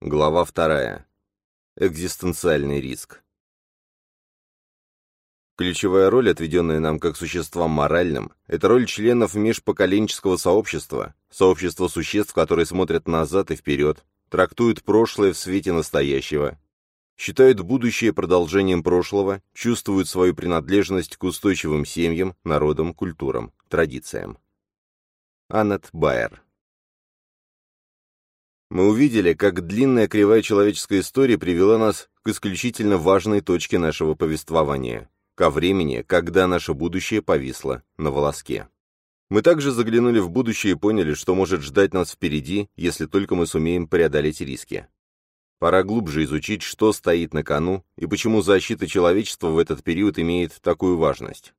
Глава вторая. Экзистенциальный риск. Ключевая роль, отведенная нам как существам моральным, это роль членов межпоколенческого сообщества, сообщества существ, которые смотрят назад и вперед, трактуют прошлое в свете настоящего, считают будущее продолжением прошлого, чувствуют свою принадлежность к устойчивым семьям, народам, культурам, традициям. Аннет Байер мы увидели, как длинная кривая человеческой истории привела нас к исключительно важной точке нашего повествования, ко времени, когда наше будущее повисло на волоске. Мы также заглянули в будущее и поняли, что может ждать нас впереди, если только мы сумеем преодолеть риски. Пора глубже изучить, что стоит на кону и почему защита человечества в этот период имеет такую важность.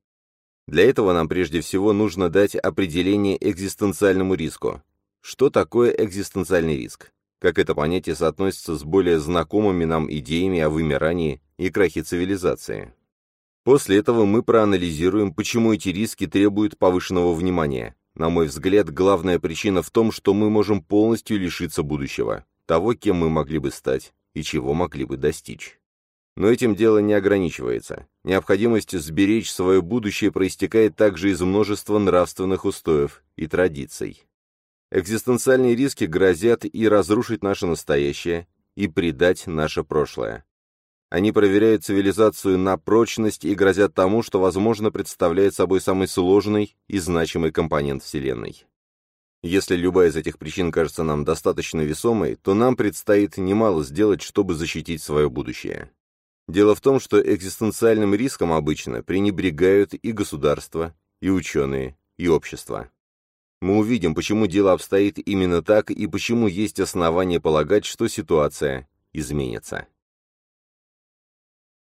Для этого нам прежде всего нужно дать определение экзистенциальному риску, что такое экзистенциальный риск? Как это понятие соотносится с более знакомыми нам идеями о вымирании и крахе цивилизации? После этого мы проанализируем, почему эти риски требуют повышенного внимания. На мой взгляд, главная причина в том, что мы можем полностью лишиться будущего, того, кем мы могли бы стать и чего могли бы достичь. Но этим дело не ограничивается. Необходимость сберечь свое будущее проистекает также из множества нравственных устоев и традиций. Экзистенциальные риски грозят и разрушить наше настоящее, и предать наше прошлое. Они проверяют цивилизацию на прочность и грозят тому, что, возможно, представляет собой самый сложный и значимый компонент Вселенной. Если любая из этих причин кажется нам достаточно весомой, то нам предстоит немало сделать, чтобы защитить свое будущее. Дело в том, что экзистенциальным риском обычно пренебрегают и государства, и ученые, и общество. Мы увидим, почему дело обстоит именно так и почему есть основания полагать, что ситуация изменится.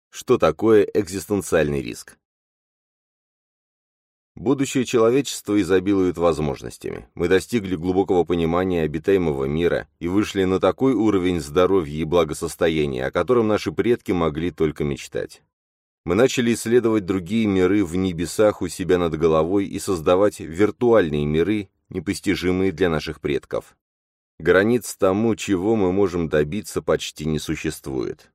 Что такое экзистенциальный риск? Будущее человечества изобилует возможностями. Мы достигли глубокого понимания обитаемого мира и вышли на такой уровень здоровья и благосостояния, о котором наши предки могли только мечтать. Мы начали исследовать другие миры в небесах у себя над головой и создавать виртуальные миры, непостижимые для наших предков. Границ тому, чего мы можем добиться, почти не существует.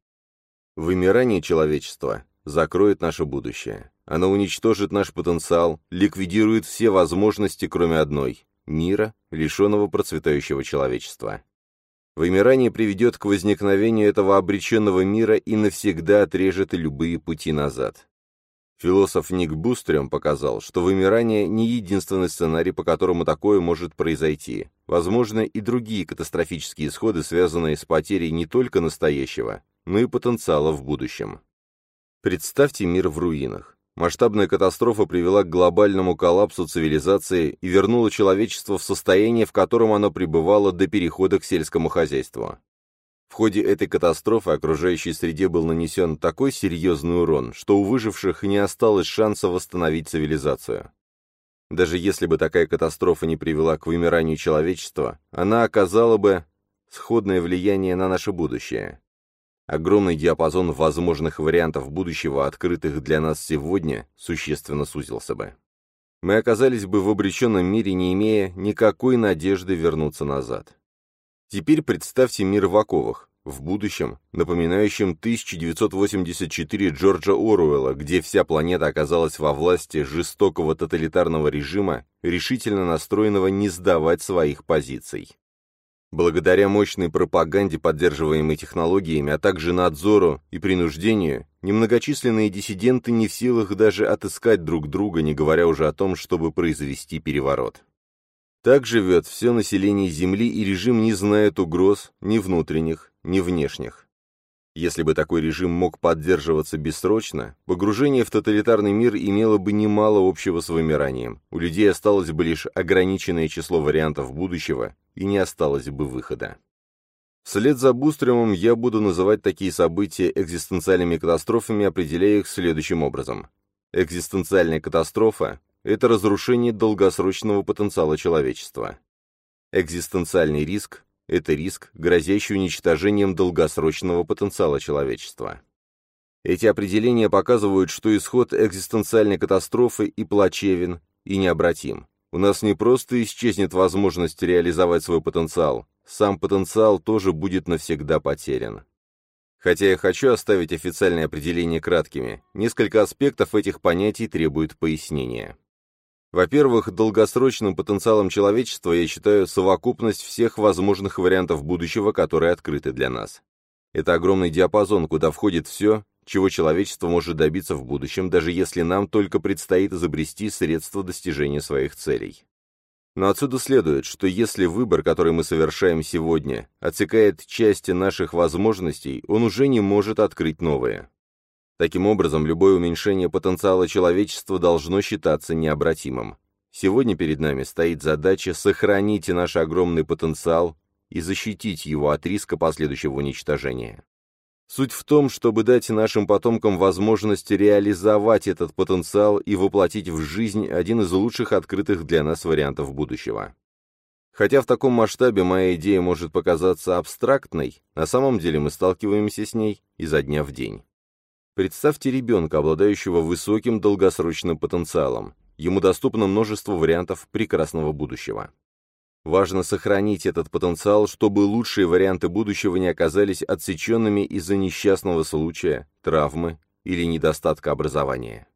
Вымирание человечества закроет наше будущее. Оно уничтожит наш потенциал, ликвидирует все возможности, кроме одной – мира, лишенного процветающего человечества. Вымирание приведет к возникновению этого обреченного мира и навсегда отрежет любые пути назад. Философ Ник Бустрем показал, что вымирание не единственный сценарий, по которому такое может произойти. Возможно, и другие катастрофические исходы, связанные с потерей не только настоящего, но и потенциала в будущем. Представьте мир в руинах. Масштабная катастрофа привела к глобальному коллапсу цивилизации и вернула человечество в состояние, в котором оно пребывало до перехода к сельскому хозяйству. В ходе этой катастрофы окружающей среде был нанесен такой серьезный урон, что у выживших не осталось шанса восстановить цивилизацию. Даже если бы такая катастрофа не привела к вымиранию человечества, она оказала бы сходное влияние на наше будущее. Огромный диапазон возможных вариантов будущего, открытых для нас сегодня, существенно сузился бы. Мы оказались бы в обреченном мире, не имея никакой надежды вернуться назад. Теперь представьте мир в оковах, в будущем, напоминающем 1984 Джорджа Оруэлла, где вся планета оказалась во власти жестокого тоталитарного режима, решительно настроенного не сдавать своих позиций. Благодаря мощной пропаганде, поддерживаемой технологиями, а также надзору и принуждению, немногочисленные диссиденты не в силах даже отыскать друг друга, не говоря уже о том, чтобы произвести переворот. Так живет все население Земли, и режим не знает угроз ни внутренних, ни внешних. Если бы такой режим мог поддерживаться бессрочно, погружение в тоталитарный мир имело бы немало общего с вымиранием. У людей осталось бы лишь ограниченное число вариантов будущего, и не осталось бы выхода. Вслед за Бустремом я буду называть такие события экзистенциальными катастрофами, определяя их следующим образом. Экзистенциальная катастрофа – это разрушение долгосрочного потенциала человечества. Экзистенциальный риск это риск, грозящий уничтожением долгосрочного потенциала человечества. Эти определения показывают, что исход экзистенциальной катастрофы и плачевен, и необратим. У нас не просто исчезнет возможность реализовать свой потенциал, сам потенциал тоже будет навсегда потерян. Хотя я хочу оставить официальные определения краткими, несколько аспектов этих понятий требуют пояснения. Во-первых, долгосрочным потенциалом человечества я считаю совокупность всех возможных вариантов будущего, которые открыты для нас. Это огромный диапазон, куда входит все, чего человечество может добиться в будущем, даже если нам только предстоит изобрести средства достижения своих целей. Но отсюда следует, что если выбор, который мы совершаем сегодня, отсекает части наших возможностей, он уже не может открыть новые. Таким образом, любое уменьшение потенциала человечества должно считаться необратимым. Сегодня перед нами стоит задача сохранить наш огромный потенциал и защитить его от риска последующего уничтожения. Суть в том, чтобы дать нашим потомкам возможность реализовать этот потенциал и воплотить в жизнь один из лучших открытых для нас вариантов будущего. Хотя в таком масштабе моя идея может показаться абстрактной, на самом деле мы сталкиваемся с ней изо дня в день. Представьте ребенка, обладающего высоким долгосрочным потенциалом. Ему доступно множество вариантов прекрасного будущего. Важно сохранить этот потенциал, чтобы лучшие варианты будущего не оказались отсеченными из-за несчастного случая, травмы или недостатка образования.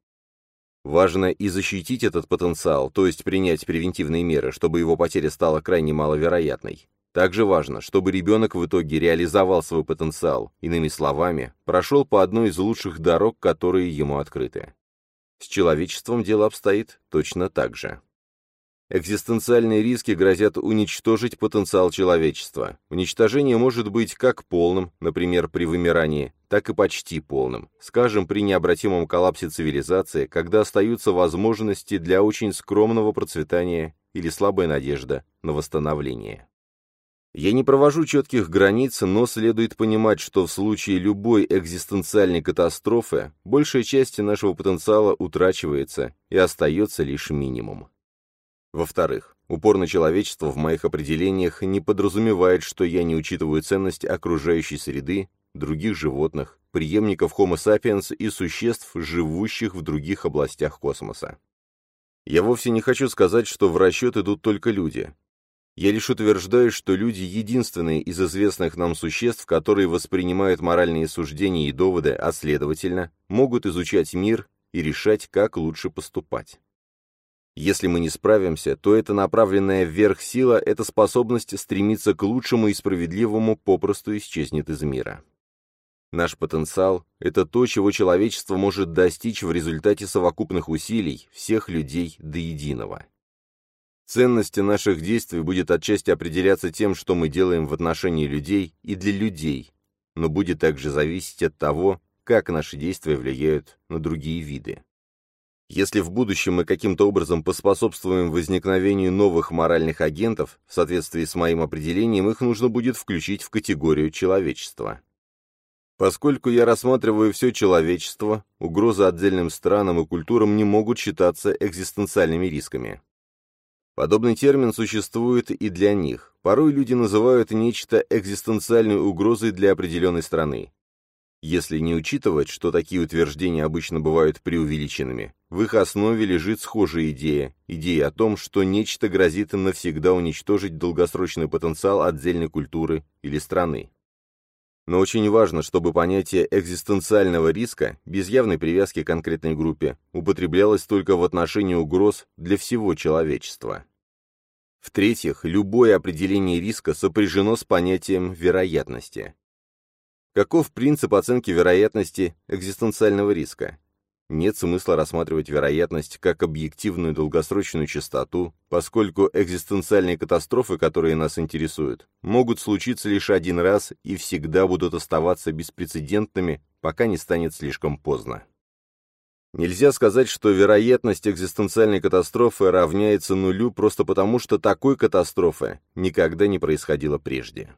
Важно и защитить этот потенциал, то есть принять превентивные меры, чтобы его потеря стала крайне маловероятной. Также важно, чтобы ребенок в итоге реализовал свой потенциал, иными словами, прошел по одной из лучших дорог, которые ему открыты. С человечеством дело обстоит точно так же. Экзистенциальные риски грозят уничтожить потенциал человечества. Уничтожение может быть как полным, например, при вымирании, так и почти полным, скажем, при необратимом коллапсе цивилизации, когда остаются возможности для очень скромного процветания или слабая надежда на восстановление. Я не провожу четких границ, но следует понимать, что в случае любой экзистенциальной катастрофы большая часть нашего потенциала утрачивается и остается лишь минимум. Во-вторых, упор человечество в моих определениях не подразумевает, что я не учитываю ценность окружающей среды, других животных, преемников Homo sapiens и существ, живущих в других областях космоса. Я вовсе не хочу сказать, что в расчет идут только люди. Я лишь утверждаю, что люди единственные из известных нам существ, которые воспринимают моральные суждения и доводы, а следовательно, могут изучать мир и решать, как лучше поступать. Если мы не справимся, то эта направленная вверх сила, эта способность стремиться к лучшему и справедливому попросту исчезнет из мира. Наш потенциал – это то, чего человечество может достичь в результате совокупных усилий всех людей до единого. Ценность наших действий будет отчасти определяться тем, что мы делаем в отношении людей и для людей, но будет также зависеть от того, как наши действия влияют на другие виды. Если в будущем мы каким-то образом поспособствуем возникновению новых моральных агентов, в соответствии с моим определением, их нужно будет включить в категорию человечества. Поскольку я рассматриваю все человечество, угрозы отдельным странам и культурам не могут считаться экзистенциальными рисками. Подобный термин существует и для них. Порой люди называют нечто экзистенциальной угрозой для определенной страны. Если не учитывать, что такие утверждения обычно бывают преувеличенными, в их основе лежит схожая идея, идея о том, что нечто грозит навсегда уничтожить долгосрочный потенциал отдельной культуры или страны. Но очень важно, чтобы понятие экзистенциального риска, без явной привязки к конкретной группе, употреблялось только в отношении угроз для всего человечества. В-третьих, любое определение риска сопряжено с понятием вероятности. Каков принцип оценки вероятности экзистенциального риска? Нет смысла рассматривать вероятность как объективную долгосрочную частоту, поскольку экзистенциальные катастрофы, которые нас интересуют, могут случиться лишь один раз и всегда будут оставаться беспрецедентными, пока не станет слишком поздно. Нельзя сказать, что вероятность экзистенциальной катастрофы равняется нулю просто потому, что такой катастрофы никогда не происходило прежде.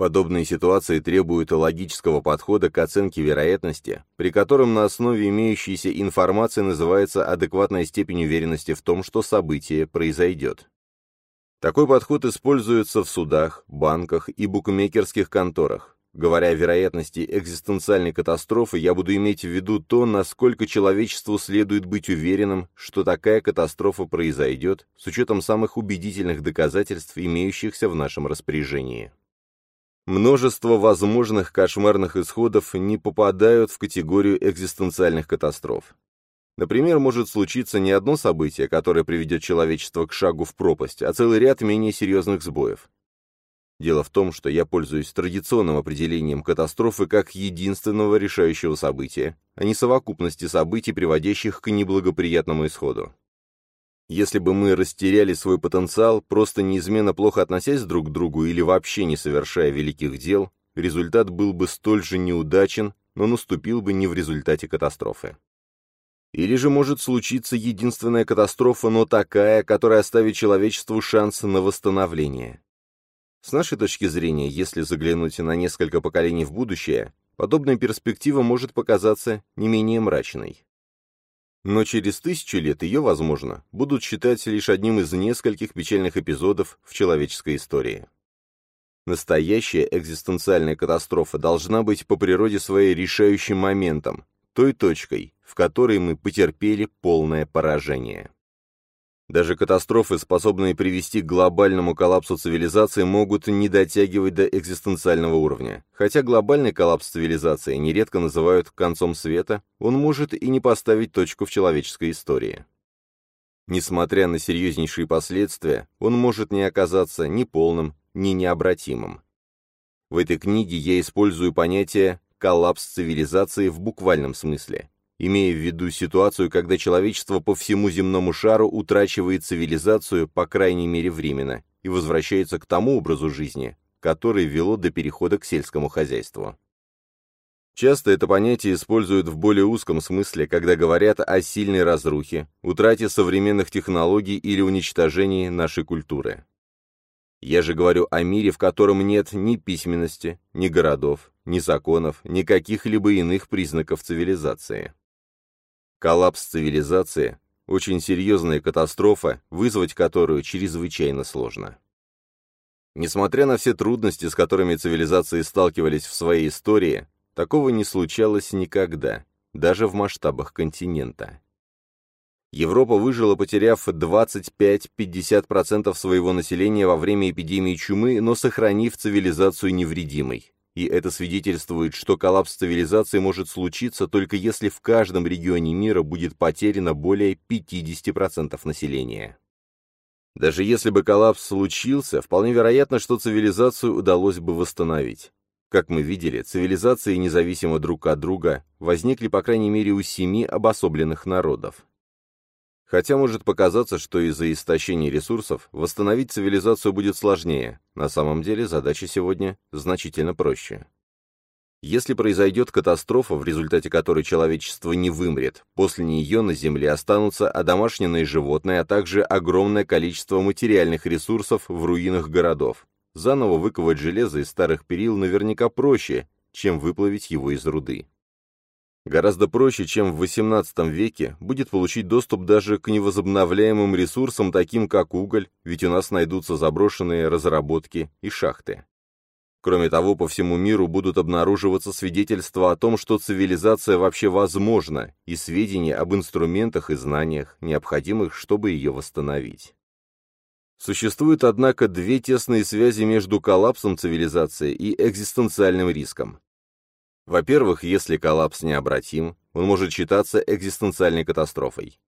Подобные ситуации требуют логического подхода к оценке вероятности, при котором на основе имеющейся информации называется адекватная степень уверенности в том, что событие произойдет. Такой подход используется в судах, банках и букмекерских конторах. Говоря о вероятности экзистенциальной катастрофы, я буду иметь в виду то, насколько человечеству следует быть уверенным, что такая катастрофа произойдет, с учетом самых убедительных доказательств, имеющихся в нашем распоряжении. Множество возможных кошмарных исходов не попадают в категорию экзистенциальных катастроф. Например, может случиться не одно событие, которое приведет человечество к шагу в пропасть, а целый ряд менее серьезных сбоев. Дело в том, что я пользуюсь традиционным определением катастрофы как единственного решающего события, а не совокупности событий, приводящих к неблагоприятному исходу. Если бы мы растеряли свой потенциал, просто неизменно плохо относясь друг к другу или вообще не совершая великих дел, результат был бы столь же неудачен, но наступил бы не в результате катастрофы. Или же может случиться единственная катастрофа, но такая, которая оставит человечеству шанс на восстановление. С нашей точки зрения, если заглянуть на несколько поколений в будущее, подобная перспектива может показаться не менее мрачной. Но через тысячу лет ее, возможно, будут считать лишь одним из нескольких печальных эпизодов в человеческой истории. Настоящая экзистенциальная катастрофа должна быть по природе своей решающим моментом, той точкой, в которой мы потерпели полное поражение. Даже катастрофы, способные привести к глобальному коллапсу цивилизации, могут не дотягивать до экзистенциального уровня. Хотя глобальный коллапс цивилизации нередко называют концом света, он может и не поставить точку в человеческой истории. Несмотря на серьезнейшие последствия, он может не оказаться ни полным, ни необратимым. В этой книге я использую понятие «коллапс цивилизации» в буквальном смысле имея в виду ситуацию, когда человечество по всему земному шару утрачивает цивилизацию, по крайней мере временно, и возвращается к тому образу жизни, который вело до перехода к сельскому хозяйству. Часто это понятие используют в более узком смысле, когда говорят о сильной разрухе, утрате современных технологий или уничтожении нашей культуры. Я же говорю о мире, в котором нет ни письменности, ни городов, ни законов, ни каких-либо иных признаков цивилизации. Коллапс цивилизации – очень серьезная катастрофа, вызвать которую чрезвычайно сложно. Несмотря на все трудности, с которыми цивилизации сталкивались в своей истории, такого не случалось никогда, даже в масштабах континента. Европа выжила, потеряв 25-50% своего населения во время эпидемии чумы, но сохранив цивилизацию невредимой и это свидетельствует, что коллапс цивилизации может случиться только если в каждом регионе мира будет потеряно более 50% населения. Даже если бы коллапс случился, вполне вероятно, что цивилизацию удалось бы восстановить. Как мы видели, цивилизации, независимо друг от друга, возникли по крайней мере у семи обособленных народов. Хотя может показаться, что из-за истощения ресурсов восстановить цивилизацию будет сложнее, на самом деле задача сегодня значительно проще. Если произойдет катастрофа, в результате которой человечество не вымрет, после нее на Земле останутся одомашненные животные, а также огромное количество материальных ресурсов в руинах городов. Заново выковать железо из старых перил наверняка проще, чем выплавить его из руды. Гораздо проще, чем в XVIII веке, будет получить доступ даже к невозобновляемым ресурсам, таким как уголь, ведь у нас найдутся заброшенные разработки и шахты. Кроме того, по всему миру будут обнаруживаться свидетельства о том, что цивилизация вообще возможна, и сведения об инструментах и знаниях, необходимых, чтобы ее восстановить. Существует, однако, две тесные связи между коллапсом цивилизации и экзистенциальным риском. Во-первых, если коллапс необратим, он может считаться экзистенциальной катастрофой.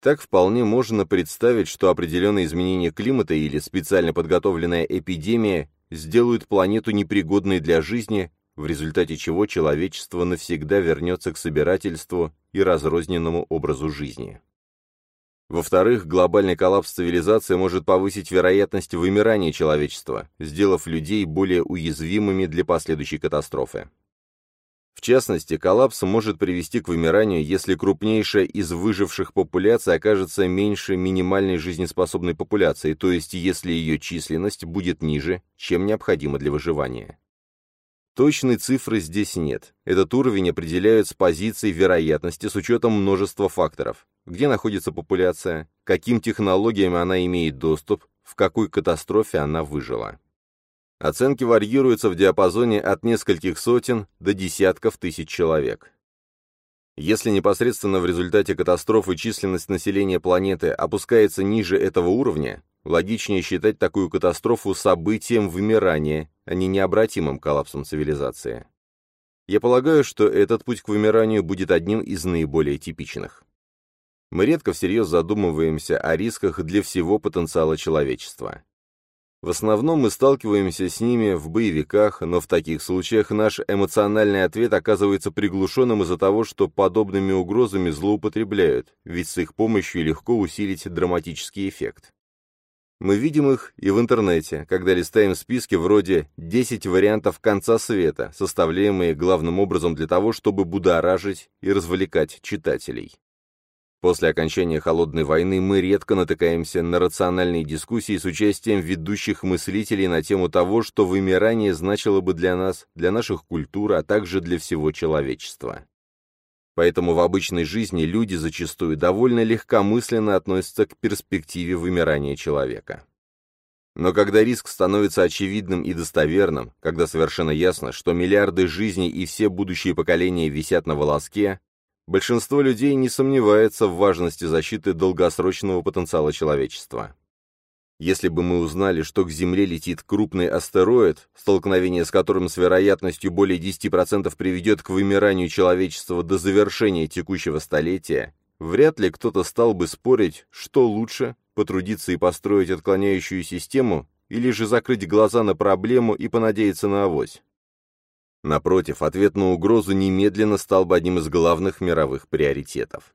Так вполне можно представить, что определенные изменения климата или специально подготовленная эпидемия сделают планету непригодной для жизни, в результате чего человечество навсегда вернется к собирательству и разрозненному образу жизни. Во-вторых, глобальный коллапс цивилизации может повысить вероятность вымирания человечества, сделав людей более уязвимыми для последующей катастрофы. В частности, коллапс может привести к вымиранию, если крупнейшая из выживших популяций окажется меньше минимальной жизнеспособной популяции, то есть если ее численность будет ниже, чем необходимо для выживания. Точной цифры здесь нет. Этот уровень определяют с позиции вероятности с учетом множества факторов. Где находится популяция, каким технологиям она имеет доступ, в какой катастрофе она выжила. Оценки варьируются в диапазоне от нескольких сотен до десятков тысяч человек. Если непосредственно в результате катастрофы численность населения планеты опускается ниже этого уровня, логичнее считать такую катастрофу событием вымирания, а не необратимым коллапсом цивилизации. Я полагаю, что этот путь к вымиранию будет одним из наиболее типичных. Мы редко всерьез задумываемся о рисках для всего потенциала человечества. В основном мы сталкиваемся с ними в боевиках, но в таких случаях наш эмоциональный ответ оказывается приглушенным из-за того, что подобными угрозами злоупотребляют, ведь с их помощью легко усилить драматический эффект. Мы видим их и в интернете, когда листаем списки вроде «10 вариантов конца света», составляемые главным образом для того, чтобы будоражить и развлекать читателей. После окончания Холодной войны мы редко натыкаемся на рациональные дискуссии с участием ведущих мыслителей на тему того, что вымирание значило бы для нас, для наших культур, а также для всего человечества. Поэтому в обычной жизни люди зачастую довольно легкомысленно относятся к перспективе вымирания человека. Но когда риск становится очевидным и достоверным, когда совершенно ясно, что миллиарды жизней и все будущие поколения висят на волоске, большинство людей не сомневается в важности защиты долгосрочного потенциала человечества. Если бы мы узнали, что к Земле летит крупный астероид, столкновение с которым с вероятностью более 10% приведет к вымиранию человечества до завершения текущего столетия, вряд ли кто-то стал бы спорить, что лучше, потрудиться и построить отклоняющую систему, или же закрыть глаза на проблему и понадеяться на авось. Напротив, ответ на угрозу немедленно стал бы одним из главных мировых приоритетов.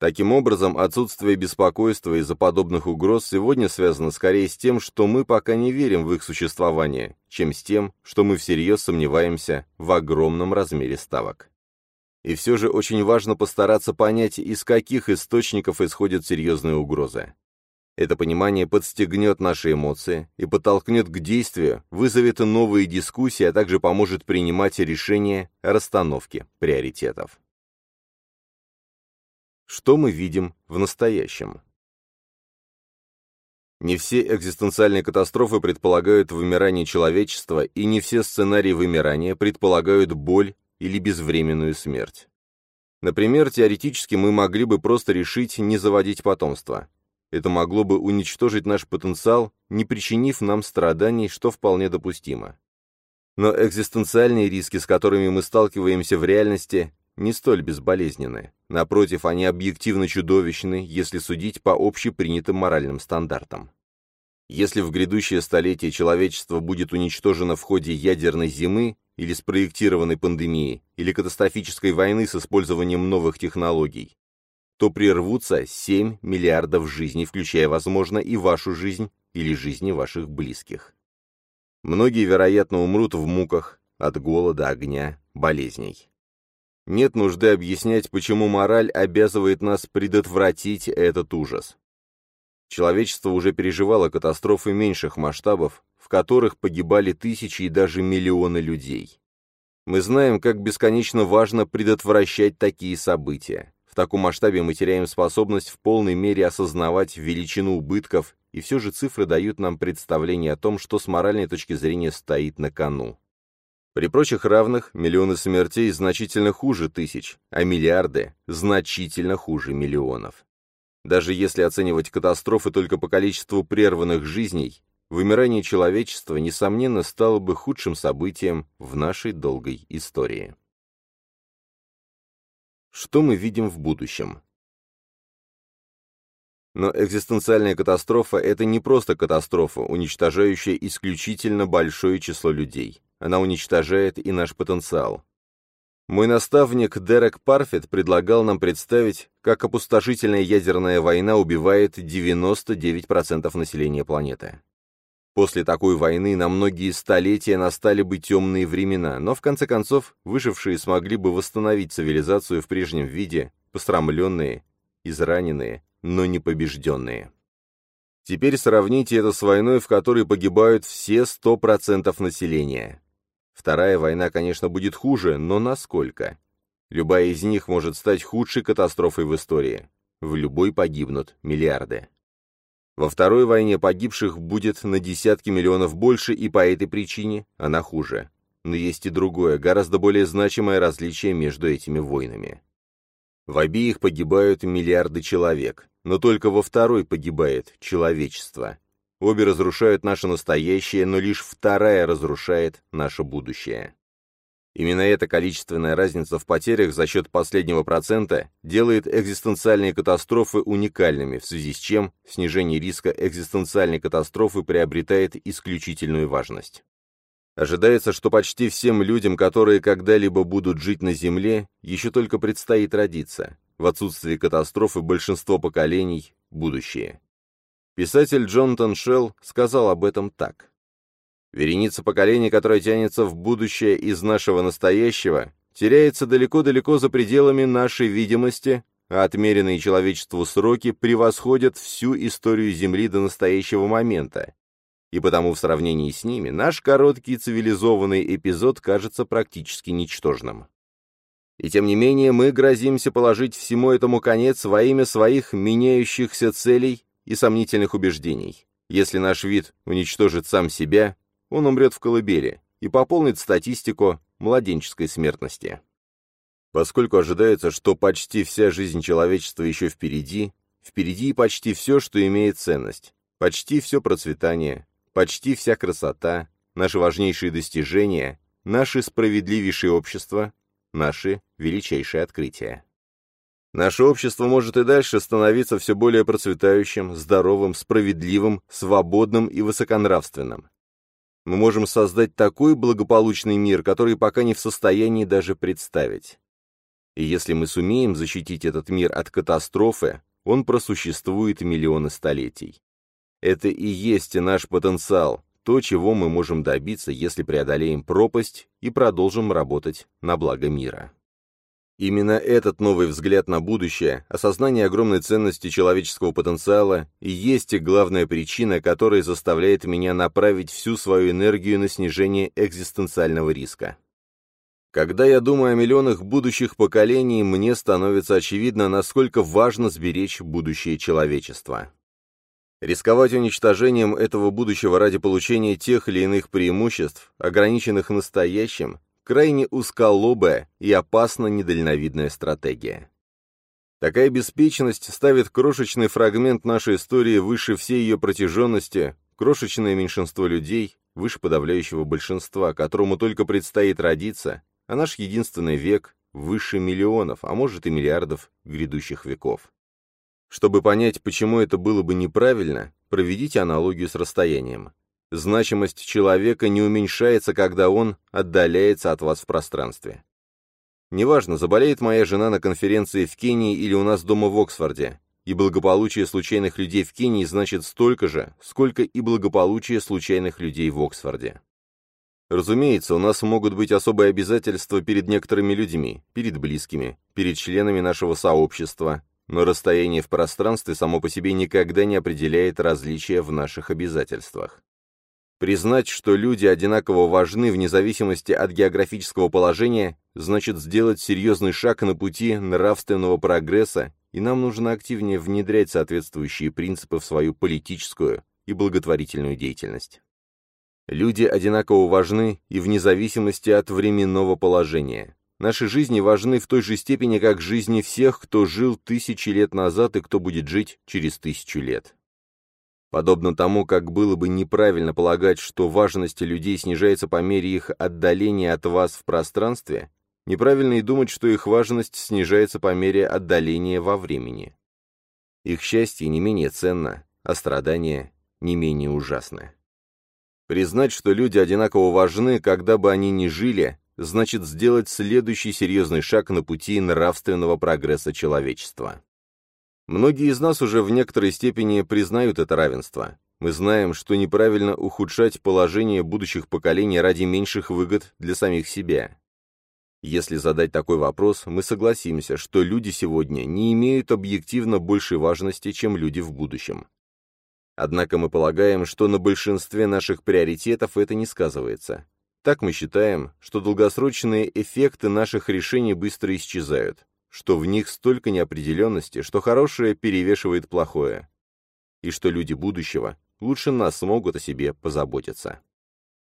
Таким образом, отсутствие беспокойства из-за подобных угроз сегодня связано скорее с тем, что мы пока не верим в их существование, чем с тем, что мы всерьез сомневаемся в огромном размере ставок. И все же очень важно постараться понять, из каких источников исходят серьезные угрозы. Это понимание подстегнет наши эмоции и подтолкнет к действию, вызовет новые дискуссии, а также поможет принимать решения о расстановке приоритетов. Что мы видим в настоящем? Не все экзистенциальные катастрофы предполагают вымирание человечества, и не все сценарии вымирания предполагают боль или безвременную смерть. Например, теоретически мы могли бы просто решить не заводить потомство. Это могло бы уничтожить наш потенциал, не причинив нам страданий, что вполне допустимо. Но экзистенциальные риски, с которыми мы сталкиваемся в реальности, не столь безболезненны. Напротив, они объективно чудовищны, если судить по общепринятым моральным стандартам. Если в грядущее столетие человечество будет уничтожено в ходе ядерной зимы или спроектированной пандемии, или катастрофической войны с использованием новых технологий, то прервутся 7 миллиардов жизней, включая, возможно, и вашу жизнь или жизни ваших близких. Многие, вероятно, умрут в муках от голода, огня, болезней. Нет нужды объяснять, почему мораль обязывает нас предотвратить этот ужас. Человечество уже переживало катастрофы меньших масштабов, в которых погибали тысячи и даже миллионы людей. Мы знаем, как бесконечно важно предотвращать такие события. В таком масштабе мы теряем способность в полной мере осознавать величину убытков, и все же цифры дают нам представление о том, что с моральной точки зрения стоит на кону. При прочих равных миллионы смертей значительно хуже тысяч, а миллиарды значительно хуже миллионов. Даже если оценивать катастрофы только по количеству прерванных жизней, вымирание человечества, несомненно, стало бы худшим событием в нашей долгой истории. Что мы видим в будущем? Но экзистенциальная катастрофа – это не просто катастрофа, уничтожающая исключительно большое число людей. Она уничтожает и наш потенциал. Мой наставник Дерек Парфет предлагал нам представить, как опустошительная ядерная война убивает 99% населения планеты. После такой войны на многие столетия настали бы темные времена, но в конце концов выжившие смогли бы восстановить цивилизацию в прежнем виде, посрамленные, израненные, но не побежденные. Теперь сравните это с войной, в которой погибают все 100% населения. Вторая война, конечно, будет хуже, но насколько? Любая из них может стать худшей катастрофой в истории. В любой погибнут миллиарды. Во Второй войне погибших будет на десятки миллионов больше, и по этой причине она хуже. Но есть и другое, гораздо более значимое различие между этими войнами. В обеих погибают миллиарды человек, но только во второй погибает человечество. Обе разрушают наше настоящее, но лишь вторая разрушает наше будущее. Именно эта количественная разница в потерях за счет последнего процента делает экзистенциальные катастрофы уникальными, в связи с чем снижение риска экзистенциальной катастрофы приобретает исключительную важность. Ожидается, что почти всем людям, которые когда-либо будут жить на Земле, еще только предстоит родиться. В отсутствии катастрофы большинство поколений – будущее. Писатель Джонатан Шелл сказал об этом так. Вереница поколений, которая тянется в будущее из нашего настоящего, теряется далеко-далеко за пределами нашей видимости, а отмеренные человечеству сроки превосходят всю историю Земли до настоящего момента. И потому в сравнении с ними наш короткий цивилизованный эпизод кажется практически ничтожным. И тем не менее мы грозимся положить всему этому конец во имя своих меняющихся целей и сомнительных убеждений. Если наш вид уничтожит сам себя, он умрет в колыбели и пополнит статистику младенческой смертности. Поскольку ожидается, что почти вся жизнь человечества еще впереди, впереди почти все, что имеет ценность, почти все процветание, почти вся красота, наши важнейшие достижения, наши справедливейшие общества, наши величайшие открытия. Наше общество может и дальше становиться все более процветающим, здоровым, справедливым, свободным и высоконравственным. Мы можем создать такой благополучный мир, который пока не в состоянии даже представить. И если мы сумеем защитить этот мир от катастрофы, он просуществует миллионы столетий. Это и есть наш потенциал, то, чего мы можем добиться, если преодолеем пропасть и продолжим работать на благо мира. Именно этот новый взгляд на будущее, осознание огромной ценности человеческого потенциала и есть главная причина, которая заставляет меня направить всю свою энергию на снижение экзистенциального риска. Когда я думаю о миллионах будущих поколений, мне становится очевидно, насколько важно сберечь будущее человечества. Рисковать уничтожением этого будущего ради получения тех или иных преимуществ, ограниченных настоящим, крайне узколобая и опасно недальновидная стратегия. Такая беспечность ставит крошечный фрагмент нашей истории выше всей ее протяженности, крошечное меньшинство людей, выше подавляющего большинства, которому только предстоит родиться, а наш единственный век выше миллионов, а может и миллиардов грядущих веков. Чтобы понять, почему это было бы неправильно, проведите аналогию с расстоянием. Значимость человека не уменьшается, когда он отдаляется от вас в пространстве. Неважно, заболеет моя жена на конференции в Кении или у нас дома в Оксфорде, и благополучие случайных людей в Кении значит столько же, сколько и благополучие случайных людей в Оксфорде. Разумеется, у нас могут быть особые обязательства перед некоторыми людьми, перед близкими, перед членами нашего сообщества, но расстояние в пространстве само по себе никогда не определяет различия в наших обязательствах. Признать, что люди одинаково важны вне зависимости от географического положения, значит сделать серьезный шаг на пути нравственного прогресса, и нам нужно активнее внедрять соответствующие принципы в свою политическую и благотворительную деятельность. Люди одинаково важны и вне зависимости от временного положения. Наши жизни важны в той же степени, как жизни всех, кто жил тысячи лет назад и кто будет жить через тысячу лет. Подобно тому, как было бы неправильно полагать, что важность людей снижается по мере их отдаления от вас в пространстве, неправильно и думать, что их важность снижается по мере отдаления во времени. Их счастье не менее ценно, а страдания не менее ужасны. Признать, что люди одинаково важны, когда бы они ни жили, значит сделать следующий серьезный шаг на пути нравственного прогресса человечества. Многие из нас уже в некоторой степени признают это равенство. Мы знаем, что неправильно ухудшать положение будущих поколений ради меньших выгод для самих себя. Если задать такой вопрос, мы согласимся, что люди сегодня не имеют объективно большей важности, чем люди в будущем. Однако мы полагаем, что на большинстве наших приоритетов это не сказывается. Так мы считаем, что долгосрочные эффекты наших решений быстро исчезают что в них столько неопределенности, что хорошее перевешивает плохое. и что люди будущего лучше нас смогут о себе позаботиться.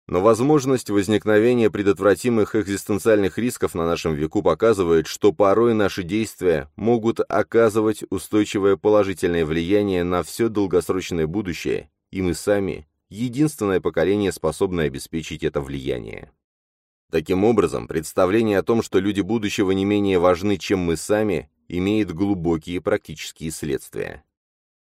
Но возможность возникновения предотвратимых экзистенциальных рисков на нашем веку показывает, что порой наши действия могут оказывать устойчивое положительное влияние на все долгосрочное будущее, и мы сами – единственное поколение, способное обеспечить это влияние. Таким образом, представление о том, что люди будущего не менее важны, чем мы сами, имеет глубокие практические следствия.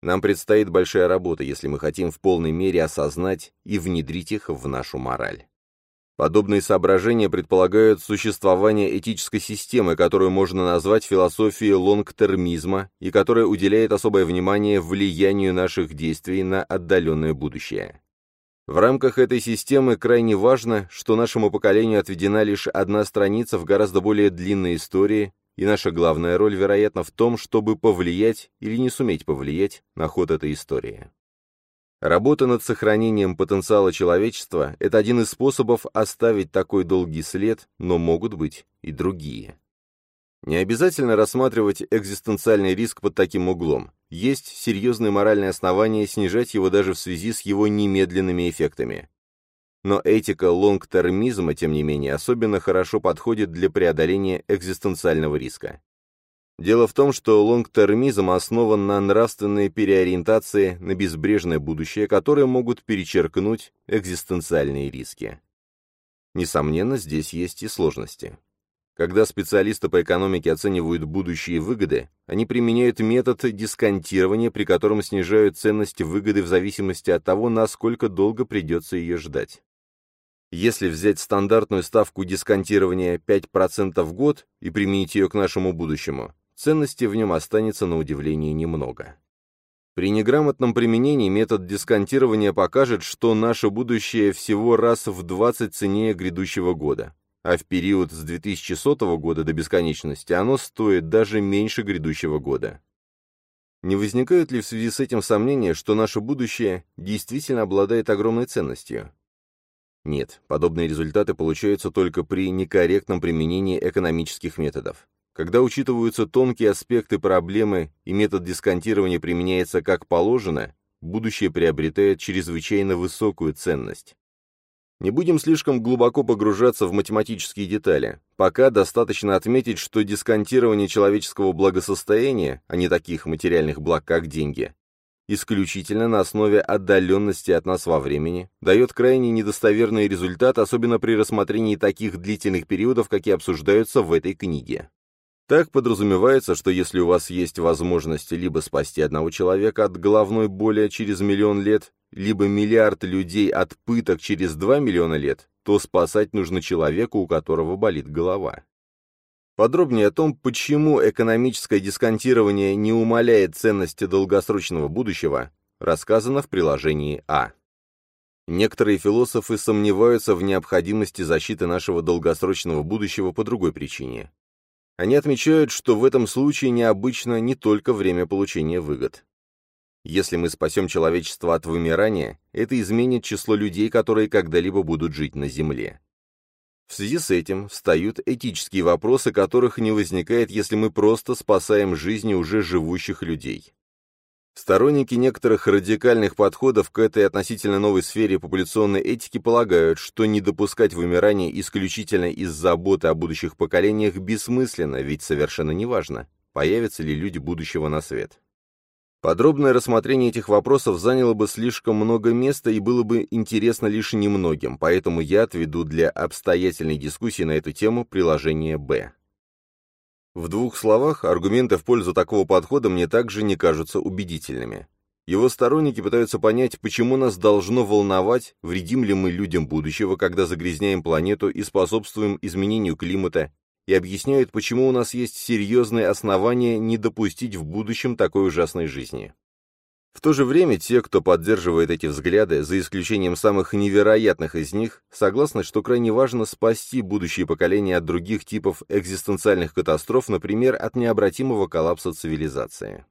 Нам предстоит большая работа, если мы хотим в полной мере осознать и внедрить их в нашу мораль. Подобные соображения предполагают существование этической системы, которую можно назвать философией лонгтермизма и которая уделяет особое внимание влиянию наших действий на отдаленное будущее. В рамках этой системы крайне важно, что нашему поколению отведена лишь одна страница в гораздо более длинной истории, и наша главная роль, вероятно, в том, чтобы повлиять или не суметь повлиять на ход этой истории. Работа над сохранением потенциала человечества – это один из способов оставить такой долгий след, но могут быть и другие. Не обязательно рассматривать экзистенциальный риск под таким углом. Есть серьезные моральные основания снижать его даже в связи с его немедленными эффектами. Но этика лонгтермизма, тем не менее, особенно хорошо подходит для преодоления экзистенциального риска. Дело в том, что лонгтермизм основан на нравственной переориентации на безбрежное будущее, которые могут перечеркнуть экзистенциальные риски. Несомненно, здесь есть и сложности. Когда специалисты по экономике оценивают будущие выгоды, они применяют метод дисконтирования, при котором снижают ценность выгоды в зависимости от того, насколько долго придется ее ждать. Если взять стандартную ставку дисконтирования 5% в год и применить ее к нашему будущему, ценности в нем останется на удивление немного. При неграмотном применении метод дисконтирования покажет, что наше будущее всего раз в 20 ценнее грядущего года, а в период с 2100 года до бесконечности оно стоит даже меньше грядущего года. Не возникают ли в связи с этим сомнения, что наше будущее действительно обладает огромной ценностью? Нет, подобные результаты получаются только при некорректном применении экономических методов. Когда учитываются тонкие аспекты проблемы и метод дисконтирования применяется как положено, будущее приобретает чрезвычайно высокую ценность. Не будем слишком глубоко погружаться в математические детали. Пока достаточно отметить, что дисконтирование человеческого благосостояния, а не таких материальных благ, как деньги, исключительно на основе отдаленности от нас во времени, дает крайне недостоверный результат, особенно при рассмотрении таких длительных периодов, какие обсуждаются в этой книге. Так подразумевается, что если у вас есть возможность либо спасти одного человека от головной боли через миллион лет, либо миллиард людей от пыток через 2 миллиона лет, то спасать нужно человеку, у которого болит голова. Подробнее о том, почему экономическое дисконтирование не умаляет ценности долгосрочного будущего, рассказано в приложении А. Некоторые философы сомневаются в необходимости защиты нашего долгосрочного будущего по другой причине. Они отмечают, что в этом случае необычно не только время получения выгод. Если мы спасем человечество от вымирания, это изменит число людей, которые когда-либо будут жить на Земле. В связи с этим встают этические вопросы, которых не возникает, если мы просто спасаем жизни уже живущих людей. Сторонники некоторых радикальных подходов к этой относительно новой сфере популяционной этики полагают, что не допускать вымирания исключительно из заботы о будущих поколениях бессмысленно, ведь совершенно неважно, появятся ли люди будущего на свет. Подробное рассмотрение этих вопросов заняло бы слишком много места и было бы интересно лишь немногим, поэтому я отведу для обстоятельной дискуссии на эту тему приложение «Б». В двух словах, аргументы в пользу такого подхода мне также не кажутся убедительными. Его сторонники пытаются понять, почему нас должно волновать, вредим ли мы людям будущего, когда загрязняем планету и способствуем изменению климата, и объясняют, почему у нас есть серьезные основания не допустить в будущем такой ужасной жизни. В то же время те, кто поддерживает эти взгляды, за исключением самых невероятных из них, согласны, что крайне важно спасти будущие поколения от других типов экзистенциальных катастроф, например, от необратимого коллапса цивилизации.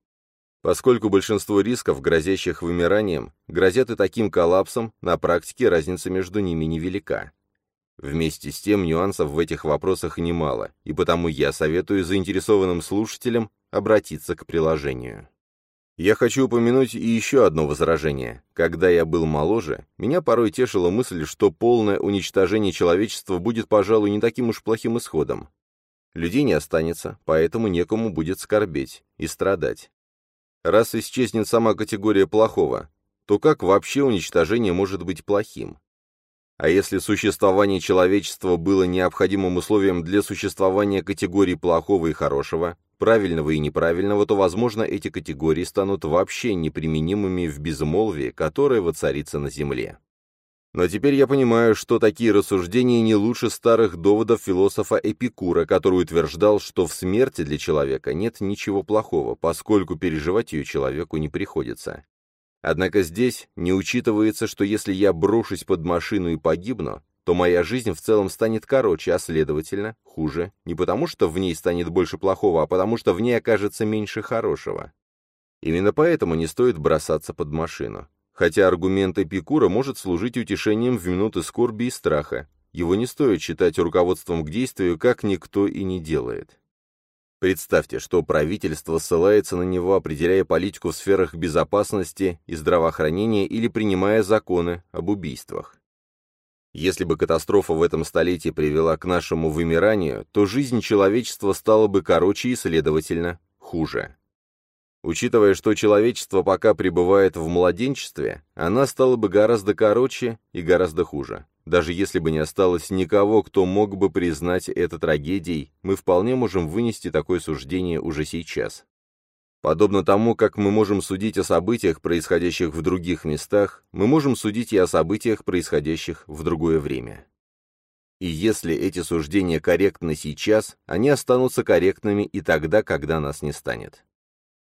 Поскольку большинство рисков, грозящих вымиранием, грозят и таким коллапсом, на практике разница между ними невелика. Вместе с тем нюансов в этих вопросах немало, и потому я советую заинтересованным слушателям обратиться к приложению. Я хочу упомянуть и еще одно возражение. Когда я был моложе, меня порой тешила мысль, что полное уничтожение человечества будет, пожалуй, не таким уж плохим исходом. Людей не останется, поэтому некому будет скорбеть и страдать. Раз исчезнет сама категория плохого, то как вообще уничтожение может быть плохим? А если существование человечества было необходимым условием для существования категорий плохого и хорошего, правильного и неправильного, то, возможно, эти категории станут вообще неприменимыми в безмолвии, которое воцарится на Земле. Но теперь я понимаю, что такие рассуждения не лучше старых доводов философа Эпикура, который утверждал, что в смерти для человека нет ничего плохого, поскольку переживать ее человеку не приходится. Однако здесь не учитывается, что если я брошусь под машину и погибну, то моя жизнь в целом станет короче, а следовательно, хуже, не потому что в ней станет больше плохого, а потому что в ней окажется меньше хорошего. Именно поэтому не стоит бросаться под машину. Хотя аргумент Эпикура может служить утешением в минуты скорби и страха, его не стоит считать руководством к действию, как никто и не делает. Представьте, что правительство ссылается на него, определяя политику в сферах безопасности и здравоохранения или принимая законы об убийствах. Если бы катастрофа в этом столетии привела к нашему вымиранию, то жизнь человечества стала бы короче и, следовательно, хуже. Учитывая, что человечество пока пребывает в младенчестве, она стала бы гораздо короче и гораздо хуже. Даже если бы не осталось никого, кто мог бы признать это трагедией, мы вполне можем вынести такое суждение уже сейчас. Подобно тому, как мы можем судить о событиях, происходящих в других местах, мы можем судить и о событиях, происходящих в другое время. И если эти суждения корректны сейчас, они останутся корректными и тогда, когда нас не станет.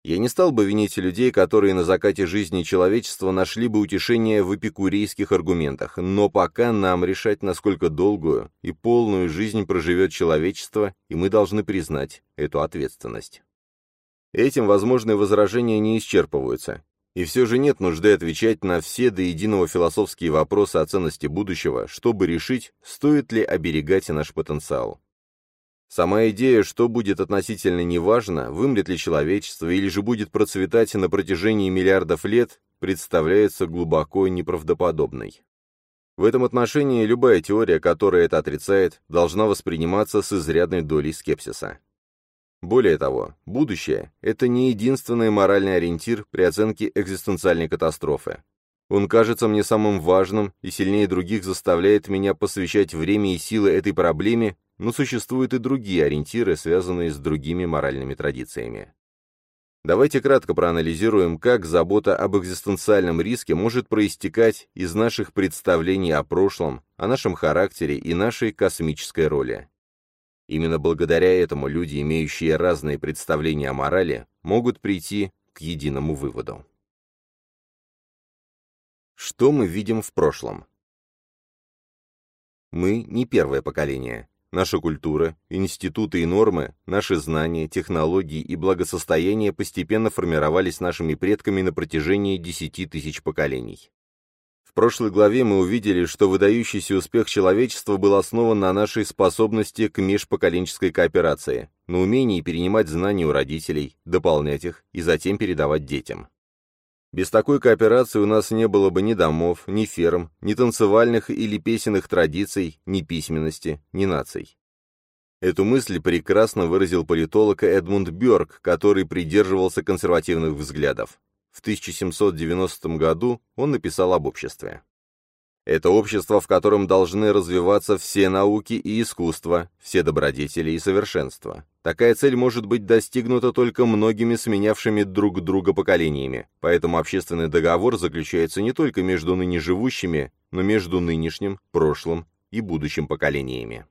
Я не стал бы винить людей, которые на закате жизни человечества нашли бы утешение в эпикурейских аргументах, но пока нам решать, насколько долгую и полную жизнь проживет человечество, и мы должны признать эту ответственность. Этим возможные возражения не исчерпываются, и все же нет нужды отвечать на все до единого философские вопросы о ценности будущего, чтобы решить, стоит ли оберегать наш потенциал. Сама идея, что будет относительно неважно, вымрет ли человечество или же будет процветать на протяжении миллиардов лет, представляется глубоко неправдоподобной. В этом отношении любая теория, которая это отрицает, должна восприниматься с изрядной долей скепсиса. Более того, будущее – это не единственный моральный ориентир при оценке экзистенциальной катастрофы. Он кажется мне самым важным и сильнее других заставляет меня посвящать время и силы этой проблеме но существуют и другие ориентиры, связанные с другими моральными традициями. Давайте кратко проанализируем, как забота об экзистенциальном риске может проистекать из наших представлений о прошлом, о нашем характере и нашей космической роли. Именно благодаря этому люди, имеющие разные представления о морали, могут прийти к единому выводу. Что мы видим в прошлом? Мы не первое поколение. Наша культура, институты и нормы, наши знания, технологии и благосостояние постепенно формировались нашими предками на протяжении десяти тысяч поколений. Прошлой главе мы увидели, что выдающийся успех человечества был основан на нашей способности к межпоколенческой кооперации, на умении перенимать знания у родителей, дополнять их и затем передавать детям. Без такой кооперации у нас не было бы ни домов, ни ферм, ни танцевальных или песенных традиций, ни письменности, ни наций. Эту мысль прекрасно выразил политолог Эдмунд Бёрк, который придерживался консервативных взглядов. В 1790 году он написал об обществе. Это общество, в котором должны развиваться все науки и искусства, все добродетели и совершенства. Такая цель может быть достигнута только многими сменявшими друг друга поколениями, поэтому общественный договор заключается не только между ныне живущими, но между нынешним, прошлым и будущим поколениями.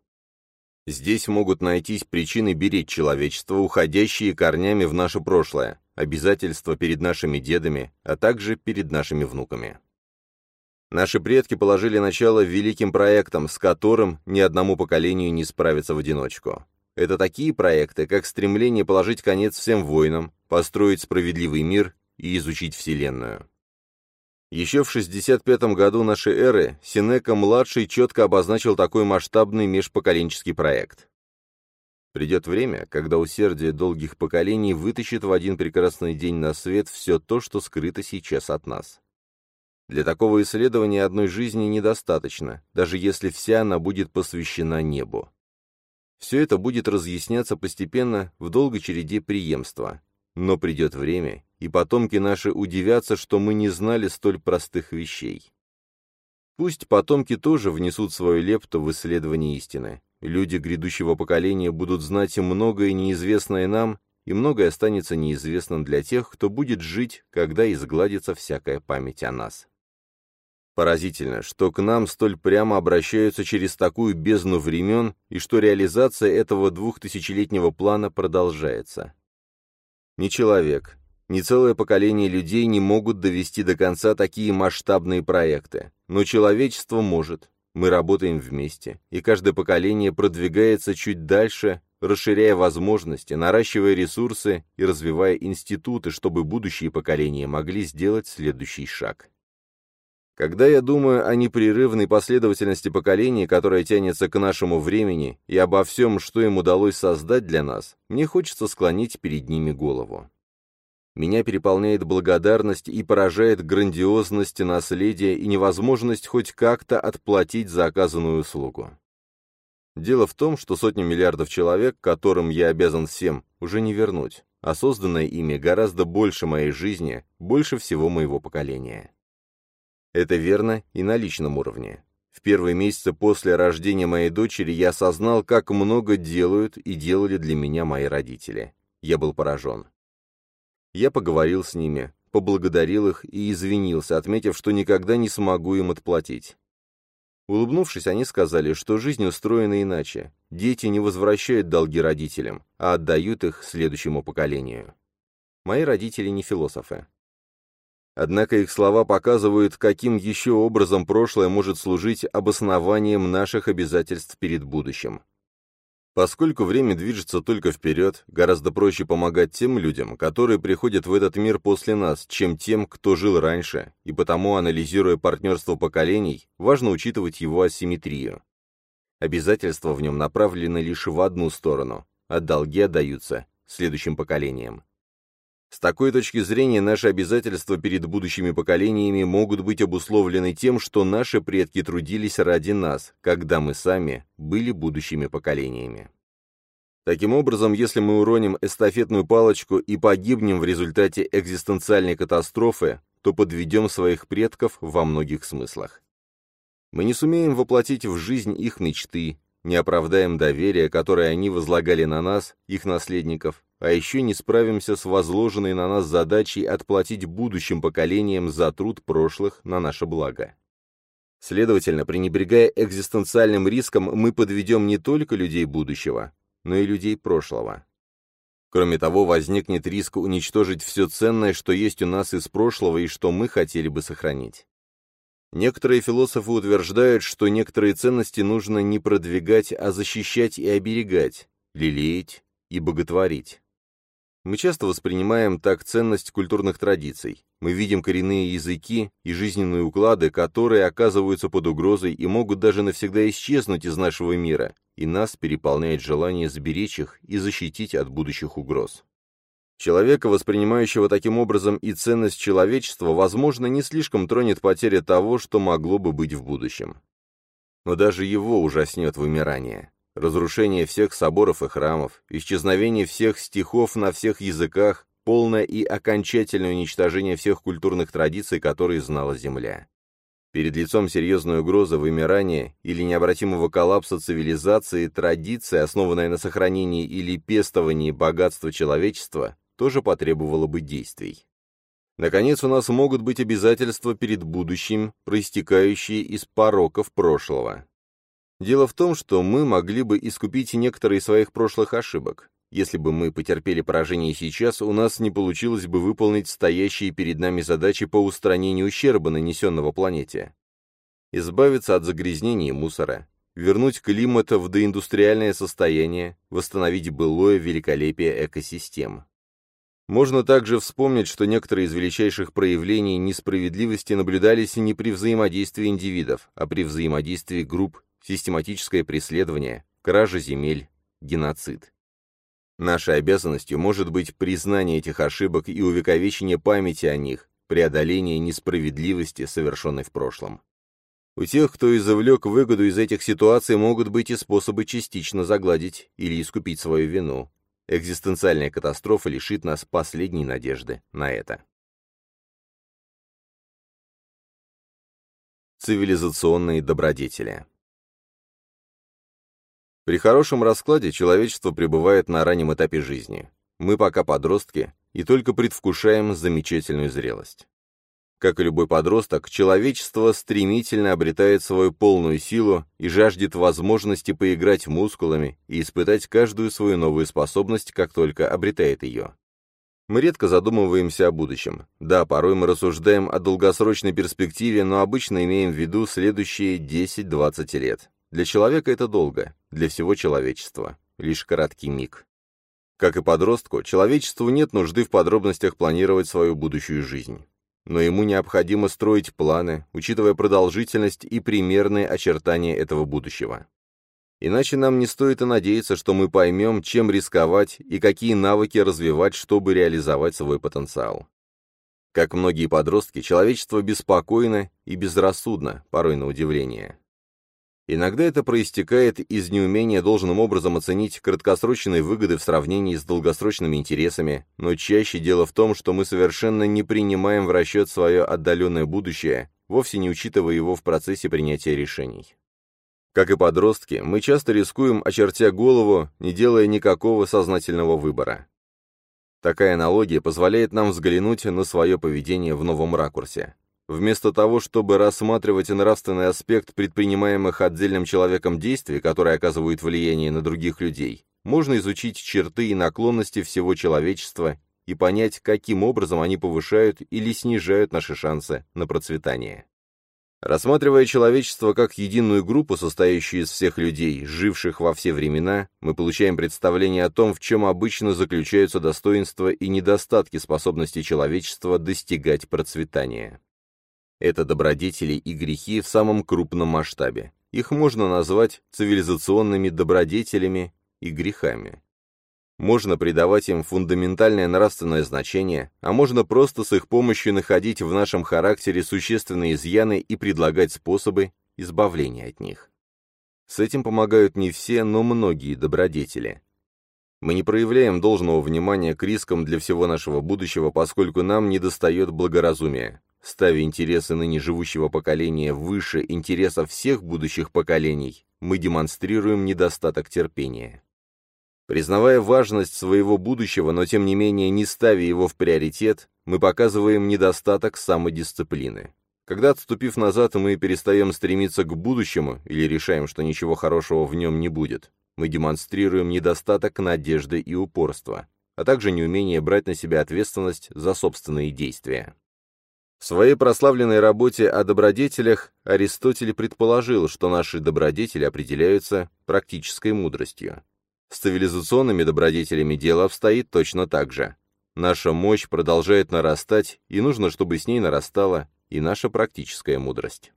Здесь могут найтись причины беречь человечество, уходящие корнями в наше прошлое, обязательства перед нашими дедами, а также перед нашими внуками. Наши предки положили начало великим проектам, с которым ни одному поколению не справиться в одиночку. Это такие проекты, как стремление положить конец всем войнам, построить справедливый мир и изучить Вселенную. Еще в 65 году нашей эры Синека-младший четко обозначил такой масштабный межпоколенческий проект. Придет время, когда усердие долгих поколений вытащит в один прекрасный день на свет все то, что скрыто сейчас от нас. Для такого исследования одной жизни недостаточно, даже если вся она будет посвящена небу. Все это будет разъясняться постепенно в долгой череде преемства. Но придет время, и потомки наши удивятся, что мы не знали столь простых вещей. Пусть потомки тоже внесут свою лепту в исследование истины. Люди грядущего поколения будут знать многое неизвестное нам, и многое останется неизвестным для тех, кто будет жить, когда изгладится всякая память о нас. Поразительно, что к нам столь прямо обращаются через такую бездну времен, и что реализация этого двухтысячелетнего плана продолжается. Ни человек, ни целое поколение людей не могут довести до конца такие масштабные проекты, но человечество может. Мы работаем вместе, и каждое поколение продвигается чуть дальше, расширяя возможности, наращивая ресурсы и развивая институты, чтобы будущие поколения могли сделать следующий шаг. Когда я думаю о непрерывной последовательности поколений, которая тянется к нашему времени, и обо всем, что им удалось создать для нас, мне хочется склонить перед ними голову. Меня переполняет благодарность и поражает грандиозность наследия и невозможность хоть как-то отплатить за оказанную услугу. Дело в том, что сотни миллиардов человек, которым я обязан всем, уже не вернуть, а созданное ими гораздо больше моей жизни, больше всего моего поколения. Это верно и на личном уровне. В первые месяцы после рождения моей дочери я осознал, как много делают и делали для меня мои родители. Я был поражен. Я поговорил с ними, поблагодарил их и извинился, отметив, что никогда не смогу им отплатить. Улыбнувшись, они сказали, что жизнь устроена иначе. Дети не возвращают долги родителям, а отдают их следующему поколению. Мои родители не философы. Однако их слова показывают, каким еще образом прошлое может служить обоснованием наших обязательств перед будущим. Поскольку время движется только вперед, гораздо проще помогать тем людям, которые приходят в этот мир после нас, чем тем, кто жил раньше, и потому, анализируя партнерство поколений, важно учитывать его асимметрию. Обязательства в нем направлены лишь в одну сторону, а долги отдаются следующим поколениям. С такой точки зрения наши обязательства перед будущими поколениями могут быть обусловлены тем, что наши предки трудились ради нас, когда мы сами были будущими поколениями. Таким образом, если мы уроним эстафетную палочку и погибнем в результате экзистенциальной катастрофы, то подведем своих предков во многих смыслах. Мы не сумеем воплотить в жизнь их мечты, не оправдаем доверие, которое они возлагали на нас, их наследников, а еще не справимся с возложенной на нас задачей отплатить будущим поколениям за труд прошлых на наше благо. Следовательно, пренебрегая экзистенциальным риском, мы подведем не только людей будущего, но и людей прошлого. Кроме того, возникнет риск уничтожить все ценное, что есть у нас из прошлого и что мы хотели бы сохранить. Некоторые философы утверждают, что некоторые ценности нужно не продвигать, а защищать и оберегать, лелеять и боготворить. Мы часто воспринимаем так ценность культурных традиций. Мы видим коренные языки и жизненные уклады, которые оказываются под угрозой и могут даже навсегда исчезнуть из нашего мира, и нас переполняет желание сберечь их и защитить от будущих угроз. Человека, воспринимающего таким образом и ценность человечества, возможно, не слишком тронет потеря того, что могло бы быть в будущем. Но даже его ужаснет вымирание разрушение всех соборов и храмов, исчезновение всех стихов на всех языках, полное и окончательное уничтожение всех культурных традиций, которые знала Земля. Перед лицом серьезной угрозы вымирания или необратимого коллапса цивилизации традиция, основанная на сохранении или пестовании богатства человечества, тоже потребовала бы действий. Наконец, у нас могут быть обязательства перед будущим, проистекающие из пороков прошлого. Дело в том, что мы могли бы искупить некоторые своих прошлых ошибок. Если бы мы потерпели поражение сейчас, у нас не получилось бы выполнить стоящие перед нами задачи по устранению ущерба, нанесенного планете. Избавиться от загрязнений и мусора, вернуть климат в доиндустриальное состояние, восстановить былое великолепие экосистем. Можно также вспомнить, что некоторые из величайших проявлений несправедливости наблюдались не при взаимодействии индивидов, а при взаимодействии групп систематическое преследование, кража земель, геноцид. Нашей обязанностью может быть признание этих ошибок и увековечение памяти о них, преодоление несправедливости, совершенной в прошлом. У тех, кто извлек выгоду из этих ситуаций, могут быть и способы частично загладить или искупить свою вину. Экзистенциальная катастрофа лишит нас последней надежды на это. Цивилизационные добродетели При хорошем раскладе человечество пребывает на раннем этапе жизни. Мы пока подростки и только предвкушаем замечательную зрелость. Как и любой подросток, человечество стремительно обретает свою полную силу и жаждет возможности поиграть мускулами и испытать каждую свою новую способность, как только обретает ее. Мы редко задумываемся о будущем. Да, порой мы рассуждаем о долгосрочной перспективе, но обычно имеем в виду следующие 10-20 лет. Для человека это долго, для всего человечества. Лишь короткий миг. Как и подростку, человечеству нет нужды в подробностях планировать свою будущую жизнь но ему необходимо строить планы, учитывая продолжительность и примерные очертания этого будущего. Иначе нам не стоит и надеяться, что мы поймем, чем рисковать и какие навыки развивать, чтобы реализовать свой потенциал. Как многие подростки, человечество беспокойно и безрассудно, порой на удивление. Иногда это проистекает из неумения должным образом оценить краткосрочные выгоды в сравнении с долгосрочными интересами, но чаще дело в том, что мы совершенно не принимаем в расчет свое отдаленное будущее, вовсе не учитывая его в процессе принятия решений. Как и подростки, мы часто рискуем, очертя голову, не делая никакого сознательного выбора. Такая аналогия позволяет нам взглянуть на свое поведение в новом ракурсе. Вместо того, чтобы рассматривать нравственный аспект предпринимаемых отдельным человеком действий, которые оказывают влияние на других людей, можно изучить черты и наклонности всего человечества и понять, каким образом они повышают или снижают наши шансы на процветание. Рассматривая человечество как единую группу, состоящую из всех людей, живших во все времена, мы получаем представление о том, в чем обычно заключаются достоинства и недостатки способности человечества достигать процветания. Это добродетели и грехи в самом крупном масштабе. Их можно назвать цивилизационными добродетелями и грехами. Можно придавать им фундаментальное нравственное значение, а можно просто с их помощью находить в нашем характере существенные изъяны и предлагать способы избавления от них. С этим помогают не все, но многие добродетели. Мы не проявляем должного внимания к рискам для всего нашего будущего, поскольку нам недостает благоразумия. Ставя интересы ныне живущего поколения выше интересов всех будущих поколений, мы демонстрируем недостаток терпения. Признавая важность своего будущего, но тем не менее не ставя его в приоритет, мы показываем недостаток самодисциплины. Когда, отступив назад, мы перестаем стремиться к будущему или решаем, что ничего хорошего в нем не будет, мы демонстрируем недостаток надежды и упорства, а также неумение брать на себя ответственность за собственные действия. В своей прославленной работе о добродетелях Аристотель предположил, что наши добродетели определяются практической мудростью. С цивилизационными добродетелями дело обстоит точно так же. Наша мощь продолжает нарастать, и нужно, чтобы с ней нарастала и наша практическая мудрость.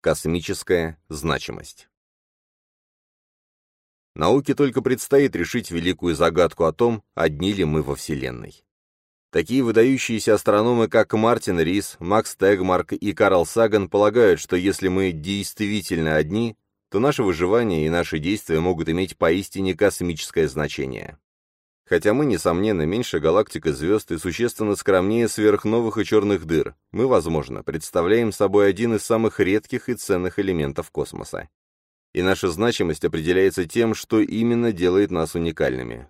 Космическая значимость Науке только предстоит решить великую загадку о том, одни ли мы во Вселенной. Такие выдающиеся астрономы, как Мартин Рис, Макс Тегмарк и Карл Саган полагают, что если мы действительно одни, то наше выживание и наши действия могут иметь поистине космическое значение. Хотя мы, несомненно, меньше галактик и звезд и существенно скромнее сверхновых и черных дыр, мы, возможно, представляем собой один из самых редких и ценных элементов космоса. И наша значимость определяется тем, что именно делает нас уникальными.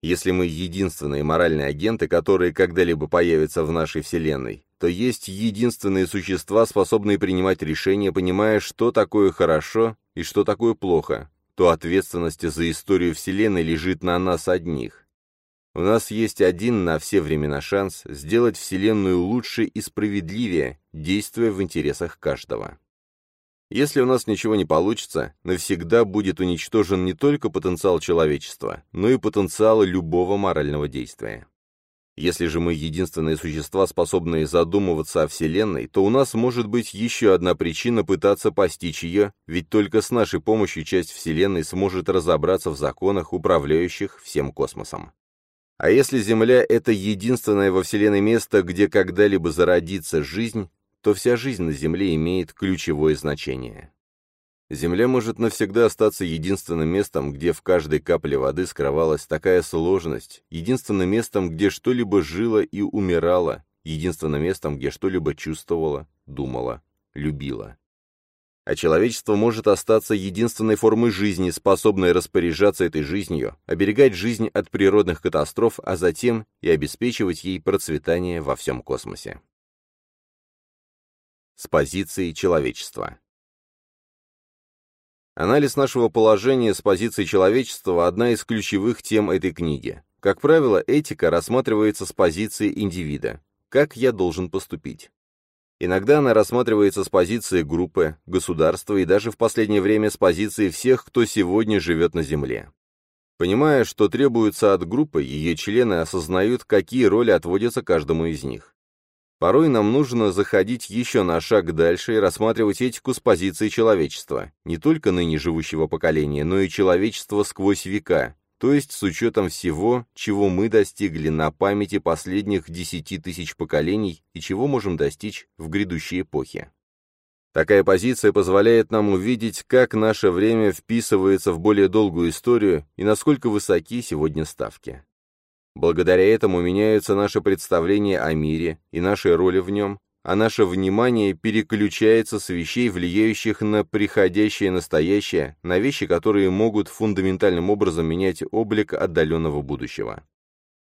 Если мы единственные моральные агенты, которые когда-либо появятся в нашей Вселенной, то есть единственные существа, способные принимать решения, понимая, что такое хорошо и что такое плохо, то ответственность за историю Вселенной лежит на нас одних. У нас есть один на все времена шанс сделать Вселенную лучше и справедливее, действуя в интересах каждого. Если у нас ничего не получится, навсегда будет уничтожен не только потенциал человечества, но и потенциал любого морального действия. Если же мы единственные существа, способные задумываться о Вселенной, то у нас может быть еще одна причина пытаться постичь ее, ведь только с нашей помощью часть Вселенной сможет разобраться в законах, управляющих всем космосом. А если Земля — это единственное во Вселенной место, где когда-либо зародится жизнь, то вся жизнь на Земле имеет ключевое значение. Земля может навсегда остаться единственным местом, где в каждой капле воды скрывалась такая сложность, единственным местом, где что-либо жило и умирало, единственным местом, где что-либо чувствовало, думало, любило. А человечество может остаться единственной формой жизни, способной распоряжаться этой жизнью, оберегать жизнь от природных катастроф, а затем и обеспечивать ей процветание во всем космосе. С позиции человечества Анализ нашего положения с позиции человечества – одна из ключевых тем этой книги. Как правило, этика рассматривается с позиции индивида. Как я должен поступить? Иногда она рассматривается с позиции группы, государства и даже в последнее время с позиции всех, кто сегодня живет на Земле. Понимая, что требуется от группы, ее члены осознают, какие роли отводятся каждому из них. Порой нам нужно заходить еще на шаг дальше и рассматривать этику с позиции человечества, не только ныне живущего поколения, но и человечества сквозь века, то есть с учетом всего, чего мы достигли на памяти последних десяти тысяч поколений и чего можем достичь в грядущей эпохе. Такая позиция позволяет нам увидеть, как наше время вписывается в более долгую историю и насколько высоки сегодня ставки. Благодаря этому меняются наши представления о мире и нашей роли в нем, а наше внимание переключается с вещей, влияющих на приходящее настоящее, на вещи, которые могут фундаментальным образом менять облик отдаленного будущего.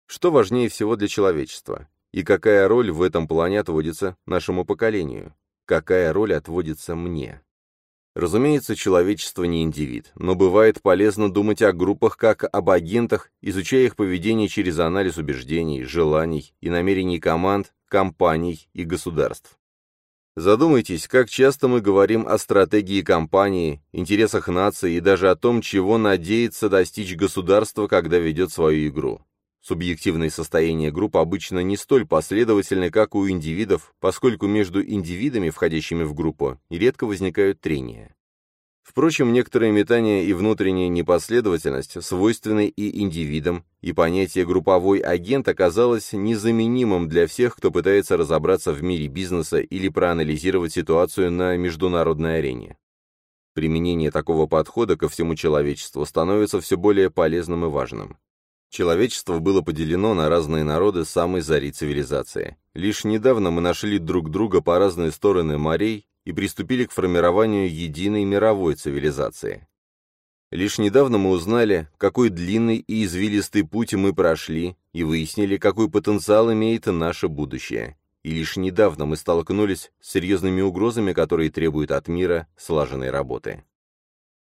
Что важнее всего для человечества? И какая роль в этом плане отводится нашему поколению? Какая роль отводится мне? Разумеется, человечество не индивид, но бывает полезно думать о группах как об агентах, изучая их поведение через анализ убеждений, желаний и намерений команд, компаний и государств. Задумайтесь, как часто мы говорим о стратегии компании, интересах нации и даже о том, чего надеется достичь государство, когда ведет свою игру. Субъективные состояния групп обычно не столь последовательны, как у индивидов, поскольку между индивидами, входящими в группу, нередко возникают трения. Впрочем, некоторые метания и внутренняя непоследовательность свойственны и индивидам, и понятие «групповой агент» оказалось незаменимым для всех, кто пытается разобраться в мире бизнеса или проанализировать ситуацию на международной арене. Применение такого подхода ко всему человечеству становится все более полезным и важным. Человечество было поделено на разные народы самой зари цивилизации. Лишь недавно мы нашли друг друга по разные стороны морей и приступили к формированию единой мировой цивилизации. Лишь недавно мы узнали, какой длинный и извилистый путь мы прошли, и выяснили, какой потенциал имеет наше будущее. И лишь недавно мы столкнулись с серьезными угрозами, которые требуют от мира слаженной работы.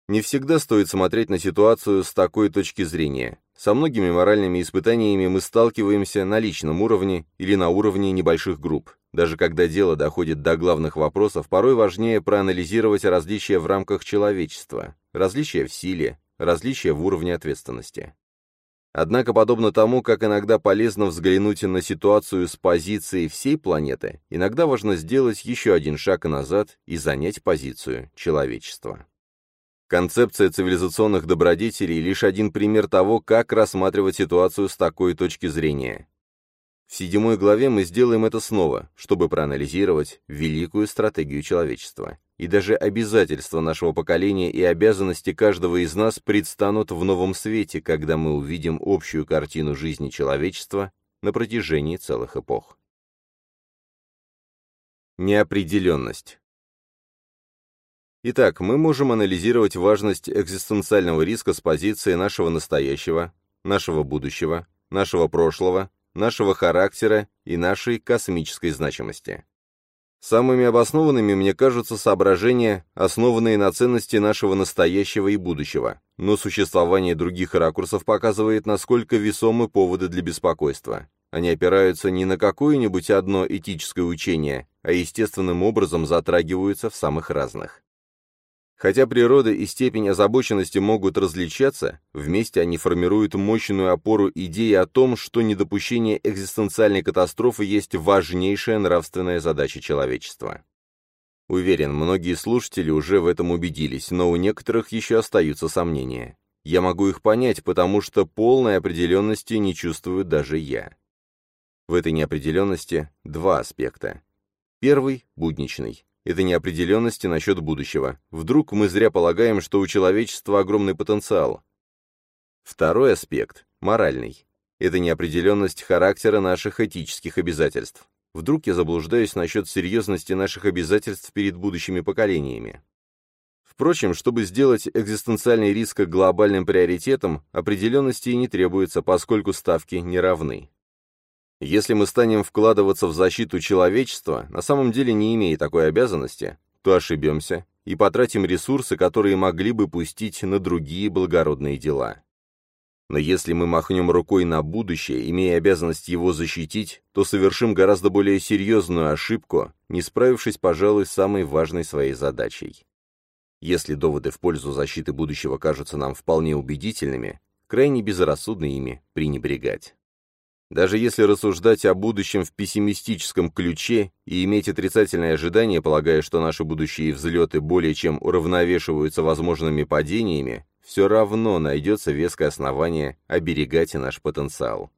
Не всегда стоит смотреть на ситуацию с такой точки зрения. Со многими моральными испытаниями мы сталкиваемся на личном уровне или на уровне небольших групп. Даже когда дело доходит до главных вопросов, порой важнее проанализировать различия в рамках человечества, различия в силе, различия в уровне ответственности. Однако, подобно тому, как иногда полезно взглянуть на ситуацию с позиции всей планеты, иногда важно сделать еще один шаг назад и занять позицию человечества. Концепция цивилизационных добродетелей – лишь один пример того, как рассматривать ситуацию с такой точки зрения. В седьмой главе мы сделаем это снова, чтобы проанализировать великую стратегию человечества. И даже обязательства нашего поколения и обязанности каждого из нас предстанут в новом свете, когда мы увидим общую картину жизни человечества на протяжении целых эпох. Неопределенность. Итак, мы можем анализировать важность экзистенциального риска с позиции нашего настоящего, нашего будущего, нашего прошлого, нашего характера и нашей космической значимости. Самыми обоснованными мне кажутся соображения, основанные на ценности нашего настоящего и будущего, но существование других ракурсов показывает, насколько весомы поводы для беспокойства. Они опираются не на какое-нибудь одно этическое учение, а естественным образом затрагиваются в самых разных. Хотя природа и степень озабоченности могут различаться, вместе они формируют мощную опору идеи о том, что недопущение экзистенциальной катастрофы есть важнейшая нравственная задача человечества. Уверен, многие слушатели уже в этом убедились, но у некоторых еще остаются сомнения. Я могу их понять, потому что полной определенности не чувствую даже я. В этой неопределенности два аспекта. Первый – будничный. Это неопределенности насчет будущего. Вдруг мы зря полагаем, что у человечества огромный потенциал. Второй аспект – моральный. Это неопределенность характера наших этических обязательств. Вдруг я заблуждаюсь насчет серьезности наших обязательств перед будущими поколениями. Впрочем, чтобы сделать экзистенциальный риск глобальным приоритетом, определенности и не требуется, поскольку ставки не равны. Если мы станем вкладываться в защиту человечества, на самом деле не имея такой обязанности, то ошибемся и потратим ресурсы, которые могли бы пустить на другие благородные дела. Но если мы махнем рукой на будущее, имея обязанность его защитить, то совершим гораздо более серьезную ошибку, не справившись, пожалуй, с самой важной своей задачей. Если доводы в пользу защиты будущего кажутся нам вполне убедительными, крайне безрассудно ими пренебрегать. Даже если рассуждать о будущем в пессимистическом ключе и иметь отрицательные ожидания, полагая, что наши будущие взлеты более чем уравновешиваются возможными падениями, все равно найдется веское основание оберегать наш потенциал.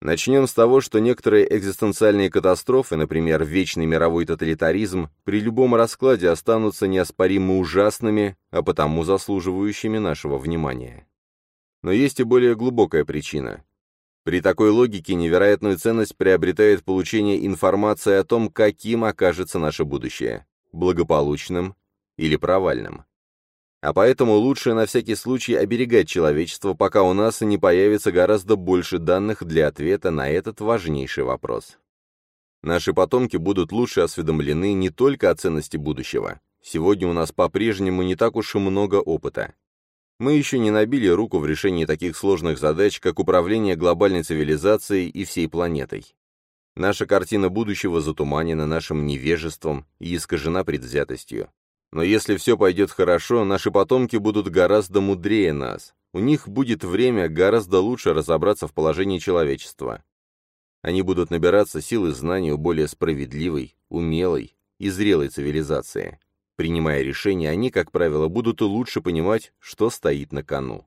Начнем с того, что некоторые экзистенциальные катастрофы, например, вечный мировой тоталитаризм, при любом раскладе останутся неоспоримо ужасными, а потому заслуживающими нашего внимания. Но есть и более глубокая причина. При такой логике невероятную ценность приобретает получение информации о том, каким окажется наше будущее – благополучным или провальным. А поэтому лучше на всякий случай оберегать человечество, пока у нас не появится гораздо больше данных для ответа на этот важнейший вопрос. Наши потомки будут лучше осведомлены не только о ценности будущего. Сегодня у нас по-прежнему не так уж и много опыта. Мы еще не набили руку в решении таких сложных задач, как управление глобальной цивилизацией и всей планетой. Наша картина будущего затуманена нашим невежеством и искажена предвзятостью. Но если все пойдет хорошо, наши потомки будут гораздо мудрее нас. У них будет время гораздо лучше разобраться в положении человечества. Они будут набираться сил и знаний у более справедливой, умелой и зрелой цивилизации. Принимая решения, они, как правило, будут лучше понимать, что стоит на кону.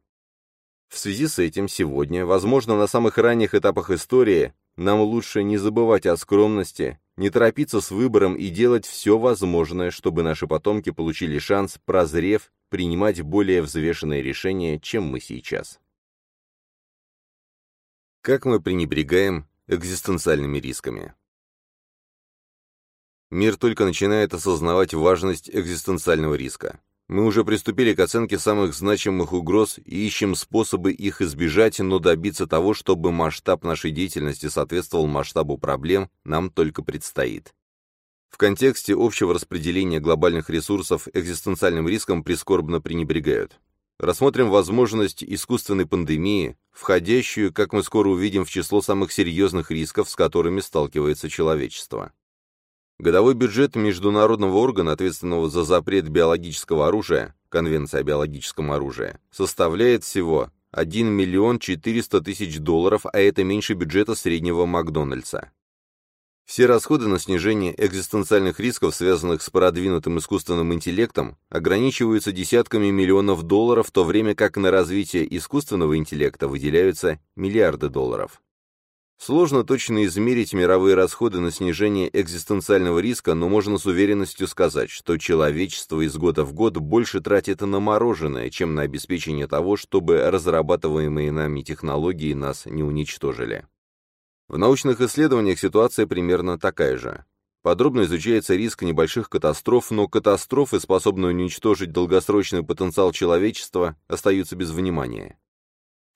В связи с этим сегодня, возможно, на самых ранних этапах истории, нам лучше не забывать о скромности, не торопиться с выбором и делать все возможное, чтобы наши потомки получили шанс, прозрев, принимать более взвешенные решения, чем мы сейчас. Как мы пренебрегаем экзистенциальными рисками? Мир только начинает осознавать важность экзистенциального риска. Мы уже приступили к оценке самых значимых угроз и ищем способы их избежать, но добиться того, чтобы масштаб нашей деятельности соответствовал масштабу проблем, нам только предстоит. В контексте общего распределения глобальных ресурсов экзистенциальным риском прискорбно пренебрегают. Рассмотрим возможность искусственной пандемии, входящую, как мы скоро увидим, в число самых серьезных рисков, с которыми сталкивается человечество. Годовой бюджет международного органа, ответственного за запрет биологического оружия, Конвенция о биологическом оружии, составляет всего 1 миллион 400 тысяч долларов, а это меньше бюджета среднего Макдональдса. Все расходы на снижение экзистенциальных рисков, связанных с продвинутым искусственным интеллектом, ограничиваются десятками миллионов долларов, в то время как на развитие искусственного интеллекта выделяются миллиарды долларов. Сложно точно измерить мировые расходы на снижение экзистенциального риска, но можно с уверенностью сказать, что человечество из года в год больше тратит на мороженое, чем на обеспечение того, чтобы разрабатываемые нами технологии нас не уничтожили. В научных исследованиях ситуация примерно такая же. Подробно изучается риск небольших катастроф, но катастрофы, способные уничтожить долгосрочный потенциал человечества, остаются без внимания.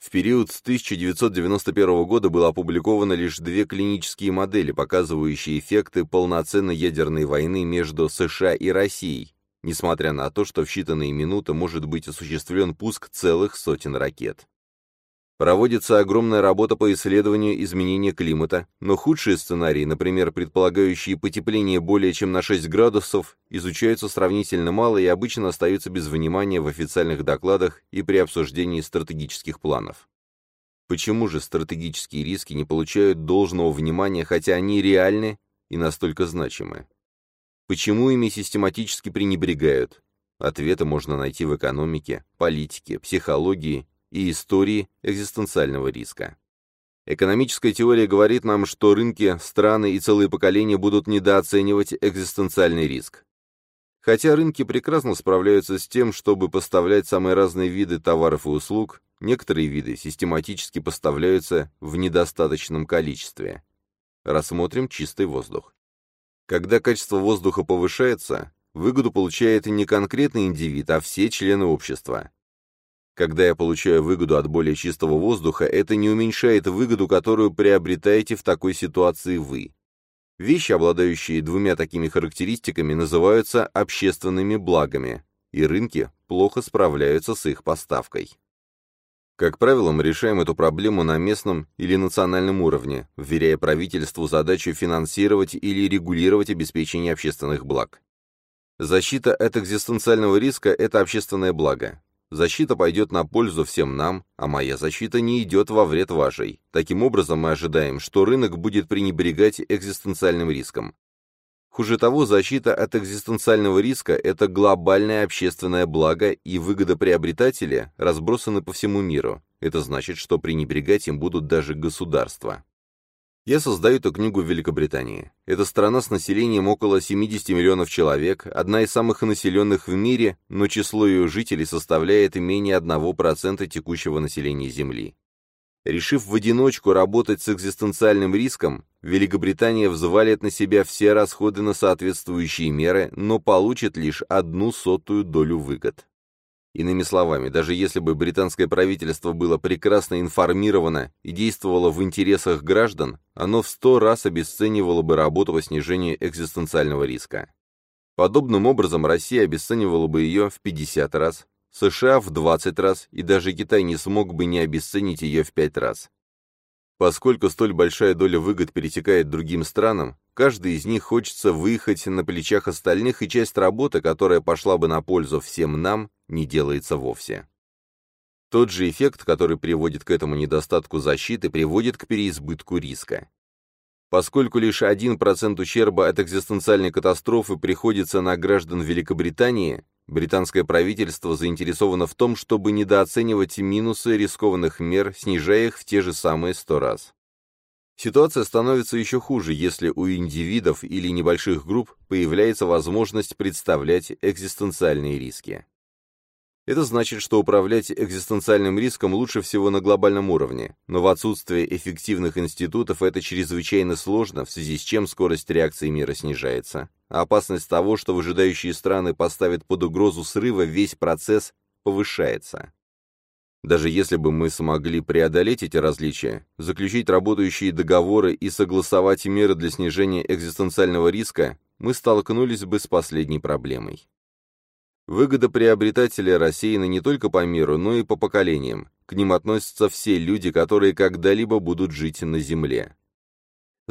В период с 1991 года было опубликовано лишь две клинические модели, показывающие эффекты полноценной ядерной войны между США и Россией, несмотря на то, что в считанные минуты может быть осуществлен пуск целых сотен ракет. Проводится огромная работа по исследованию изменения климата, но худшие сценарии, например, предполагающие потепление более чем на 6 градусов, изучаются сравнительно мало и обычно остаются без внимания в официальных докладах и при обсуждении стратегических планов. Почему же стратегические риски не получают должного внимания, хотя они реальны и настолько значимы? Почему ими систематически пренебрегают? Ответы можно найти в экономике, политике, психологии и истории экзистенциального риска. Экономическая теория говорит нам, что рынки, страны и целые поколения будут недооценивать экзистенциальный риск. Хотя рынки прекрасно справляются с тем, чтобы поставлять самые разные виды товаров и услуг, некоторые виды систематически поставляются в недостаточном количестве. Рассмотрим чистый воздух. Когда качество воздуха повышается, выгоду получает не конкретный индивид, а все члены общества. Когда я получаю выгоду от более чистого воздуха, это не уменьшает выгоду, которую приобретаете в такой ситуации вы. Вещи, обладающие двумя такими характеристиками, называются общественными благами, и рынки плохо справляются с их поставкой. Как правило, мы решаем эту проблему на местном или национальном уровне, вверяя правительству задачу финансировать или регулировать обеспечение общественных благ. Защита от экзистенциального риска – это общественное благо. Защита пойдет на пользу всем нам, а моя защита не идет во вред вашей. Таким образом, мы ожидаем, что рынок будет пренебрегать экзистенциальным риском. Хуже того, защита от экзистенциального риска – это глобальное общественное благо, и выгодоприобретатели разбросаны по всему миру. Это значит, что пренебрегать им будут даже государства. Я создаю эту книгу в Великобритании. Это страна с населением около 70 миллионов человек, одна из самых населенных в мире, но число ее жителей составляет менее 1% текущего населения Земли. Решив в одиночку работать с экзистенциальным риском, Великобритания взвалит на себя все расходы на соответствующие меры, но получит лишь одну сотую долю выгод. Иными словами, даже если бы британское правительство было прекрасно информировано и действовало в интересах граждан, оно в сто раз обесценивало бы работу по снижению экзистенциального риска. Подобным образом Россия обесценивала бы ее в 50 раз, США в 20 раз, и даже Китай не смог бы не обесценить ее в 5 раз. Поскольку столь большая доля выгод перетекает другим странам, каждый из них хочется выехать на плечах остальных, и часть работы, которая пошла бы на пользу всем нам, не делается вовсе. Тот же эффект, который приводит к этому недостатку защиты, приводит к переизбытку риска. Поскольку лишь 1% ущерба от экзистенциальной катастрофы приходится на граждан Великобритании, британское правительство заинтересовано в том, чтобы недооценивать минусы рискованных мер, снижая их в те же самые 100 раз. Ситуация становится еще хуже, если у индивидов или небольших групп появляется возможность представлять экзистенциальные риски. Это значит, что управлять экзистенциальным риском лучше всего на глобальном уровне, но в отсутствие эффективных институтов это чрезвычайно сложно, в связи с чем скорость реакции мира снижается, опасность того, что выжидающие страны поставят под угрозу срыва весь процесс, повышается. Даже если бы мы смогли преодолеть эти различия, заключить работающие договоры и согласовать меры для снижения экзистенциального риска, мы столкнулись бы с последней проблемой. Выгодоприобретатели рассеяны не только по миру, но и по поколениям. К ним относятся все люди, которые когда-либо будут жить на Земле.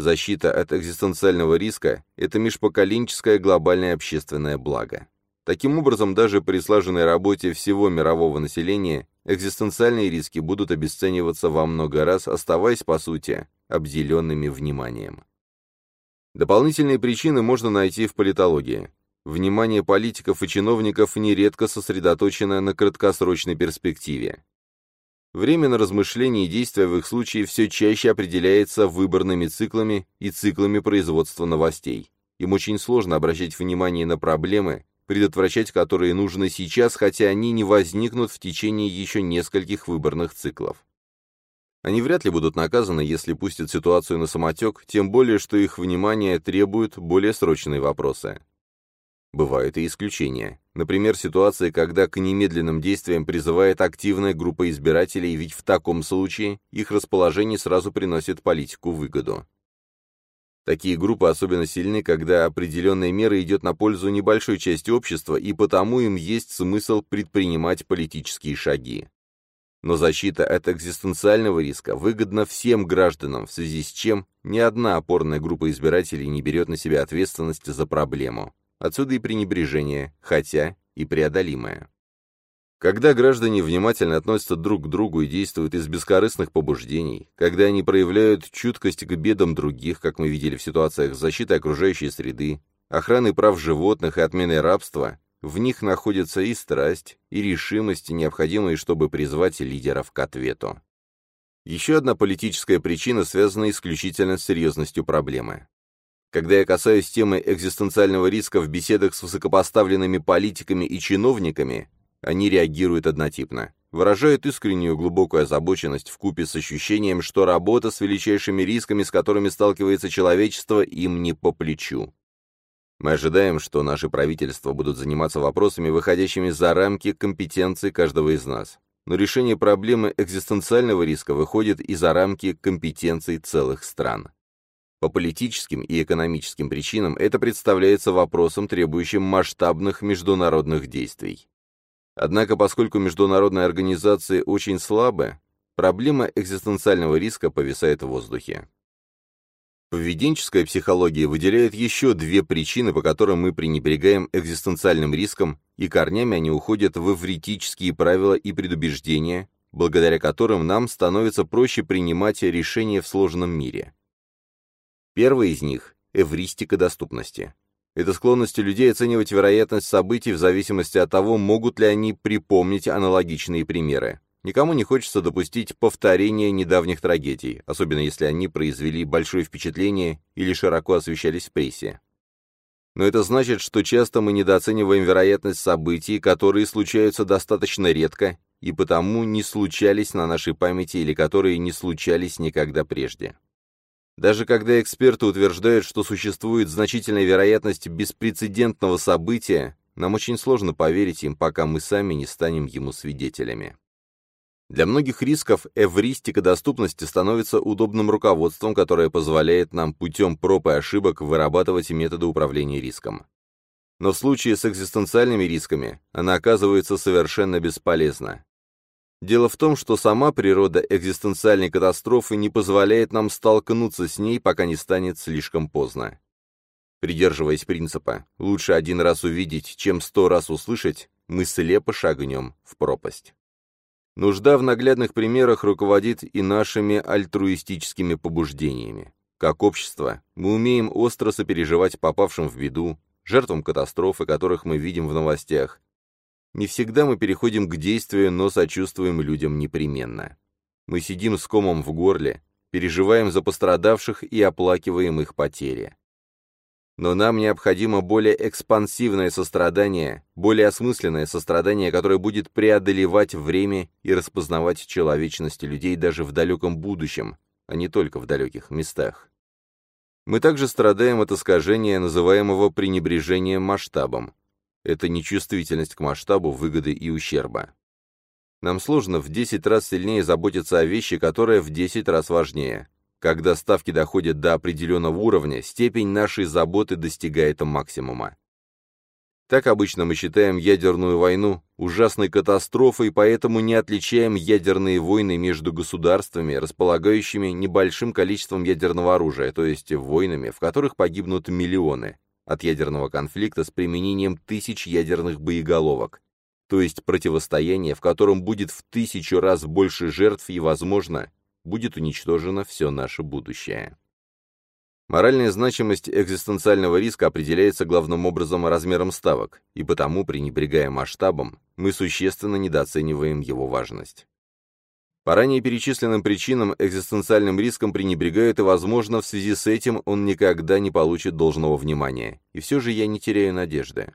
Защита от экзистенциального риска – это межпоколенческое глобальное общественное благо. Таким образом, даже при слаженной работе всего мирового населения экзистенциальные риски будут обесцениваться во много раз, оставаясь, по сути, обделенными вниманием. Дополнительные причины можно найти в политологии. Внимание политиков и чиновников нередко сосредоточено на краткосрочной перспективе. Время на размышления и действия в их случае все чаще определяется выборными циклами и циклами производства новостей. Им очень сложно обращать внимание на проблемы, предотвращать которые нужно сейчас, хотя они не возникнут в течение еще нескольких выборных циклов. Они вряд ли будут наказаны, если пустят ситуацию на самотек, тем более, что их внимание требуют более срочные вопросы. Бывают и исключения. Например, ситуации, когда к немедленным действиям призывает активная группа избирателей, ведь в таком случае их расположение сразу приносит политику выгоду. Такие группы особенно сильны, когда определенная мера идет на пользу небольшой части общества, и потому им есть смысл предпринимать политические шаги. Но защита от экзистенциального риска выгодна всем гражданам, в связи с чем ни одна опорная группа избирателей не берет на себя ответственность за проблему. Отсюда и пренебрежение, хотя и преодолимое. Когда граждане внимательно относятся друг к другу и действуют из бескорыстных побуждений, когда они проявляют чуткость к бедам других, как мы видели в ситуациях защиты окружающей среды, охраны прав животных и отмены рабства, в них находится и страсть, и решимость, необходимые, чтобы призвать лидеров к ответу. Еще одна политическая причина связана исключительно с серьезностью проблемы. Когда я касаюсь темы экзистенциального риска в беседах с высокопоставленными политиками и чиновниками, они реагируют однотипно, выражают искреннюю глубокую озабоченность в купе с ощущением, что работа с величайшими рисками, с которыми сталкивается человечество, им не по плечу. Мы ожидаем, что наши правительства будут заниматься вопросами, выходящими за рамки компетенции каждого из нас. Но решение проблемы экзистенциального риска выходит и за рамки компетенций целых стран. По политическим и экономическим причинам это представляется вопросом, требующим масштабных международных действий. Однако, поскольку международные организации очень слабы, проблема экзистенциального риска повисает в воздухе. Поведенческая психология выделяет еще две причины, по которым мы пренебрегаем экзистенциальным риском, и корнями они уходят в эвритические правила и предубеждения, благодаря которым нам становится проще принимать решения в сложном мире. Первая из них – эвристика доступности. Это склонность людей оценивать вероятность событий в зависимости от того, могут ли они припомнить аналогичные примеры. Никому не хочется допустить повторения недавних трагедий, особенно если они произвели большое впечатление или широко освещались в прессе. Но это значит, что часто мы недооцениваем вероятность событий, которые случаются достаточно редко и потому не случались на нашей памяти или которые не случались никогда прежде. Даже когда эксперты утверждают, что существует значительная вероятность беспрецедентного события, нам очень сложно поверить им, пока мы сами не станем ему свидетелями. Для многих рисков эвристика доступности становится удобным руководством, которое позволяет нам путем проб и ошибок вырабатывать методы управления риском. Но в случае с экзистенциальными рисками она оказывается совершенно бесполезна. Дело в том, что сама природа экзистенциальной катастрофы не позволяет нам столкнуться с ней, пока не станет слишком поздно. Придерживаясь принципа «лучше один раз увидеть, чем сто раз услышать», мы слепо шагнем в пропасть. Нужда в наглядных примерах руководит и нашими альтруистическими побуждениями. Как общество, мы умеем остро сопереживать попавшим в беду, жертвам катастрофы, которых мы видим в новостях. Не всегда мы переходим к действию, но сочувствуем людям непременно. Мы сидим с комом в горле, переживаем за пострадавших и оплакиваем их потери. Но нам необходимо более экспансивное сострадание, более осмысленное сострадание, которое будет преодолевать время и распознавать человечность людей даже в далеком будущем, а не только в далеких местах. Мы также страдаем от искажения, называемого пренебрежением масштабом. Это нечувствительность к масштабу выгоды и ущерба. Нам сложно в 10 раз сильнее заботиться о вещи, которая в 10 раз важнее. Когда ставки доходят до определенного уровня, степень нашей заботы достигает максимума. Так обычно мы считаем ядерную войну ужасной катастрофой, поэтому не отличаем ядерные войны между государствами, располагающими небольшим количеством ядерного оружия, то есть войнами, в которых погибнут миллионы, от ядерного конфликта с применением тысяч ядерных боеголовок, то есть противостояние, в котором будет в тысячу раз больше жертв и, возможно, будет уничтожено все наше будущее. Моральная значимость экзистенциального риска определяется главным образом размером ставок, и потому, пренебрегая масштабом, мы существенно недооцениваем его важность. По ранее перечисленным причинам экзистенциальным риском пренебрегают, и, возможно, в связи с этим он никогда не получит должного внимания, и все же я не теряю надежды.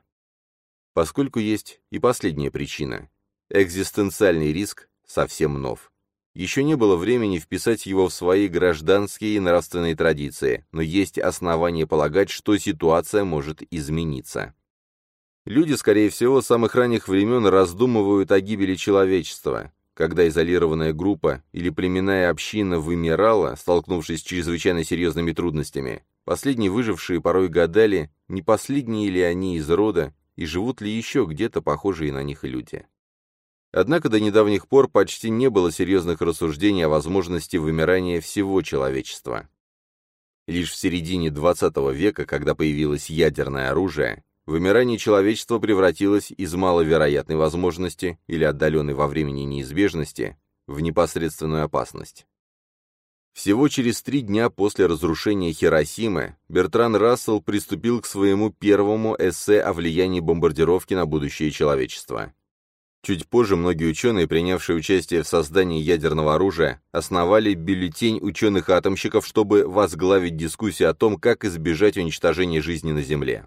Поскольку есть и последняя причина. Экзистенциальный риск совсем нов. Еще не было времени вписать его в свои гражданские и нравственные традиции, но есть основания полагать, что ситуация может измениться. Люди, скорее всего, с самых ранних времен раздумывают о гибели человечества. Когда изолированная группа или племенная община вымирала, столкнувшись с чрезвычайно серьезными трудностями, последние выжившие порой гадали, не последние ли они из рода и живут ли еще где-то похожие на них люди. Однако до недавних пор почти не было серьезных рассуждений о возможности вымирания всего человечества. Лишь в середине XX века, когда появилось ядерное оружие, вымирание человечества превратилось из маловероятной возможности или отдаленной во времени неизбежности в непосредственную опасность. Всего через три дня после разрушения Хиросимы Бертран Рассел приступил к своему первому эссе о влиянии бомбардировки на будущее человечества. Чуть позже многие ученые, принявшие участие в создании ядерного оружия, основали бюллетень ученых-атомщиков, чтобы возглавить дискуссию о том, как избежать уничтожения жизни на Земле.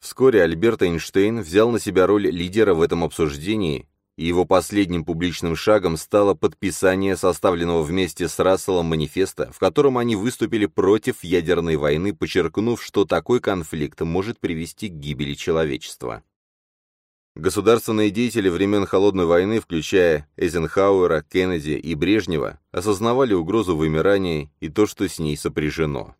Вскоре Альберт Эйнштейн взял на себя роль лидера в этом обсуждении, и его последним публичным шагом стало подписание составленного вместе с Расселом манифеста, в котором они выступили против ядерной войны, подчеркнув, что такой конфликт может привести к гибели человечества. Государственные деятели времен Холодной войны, включая Эйзенхауэра, Кеннеди и Брежнева, осознавали угрозу вымирания и то, что с ней сопряжено.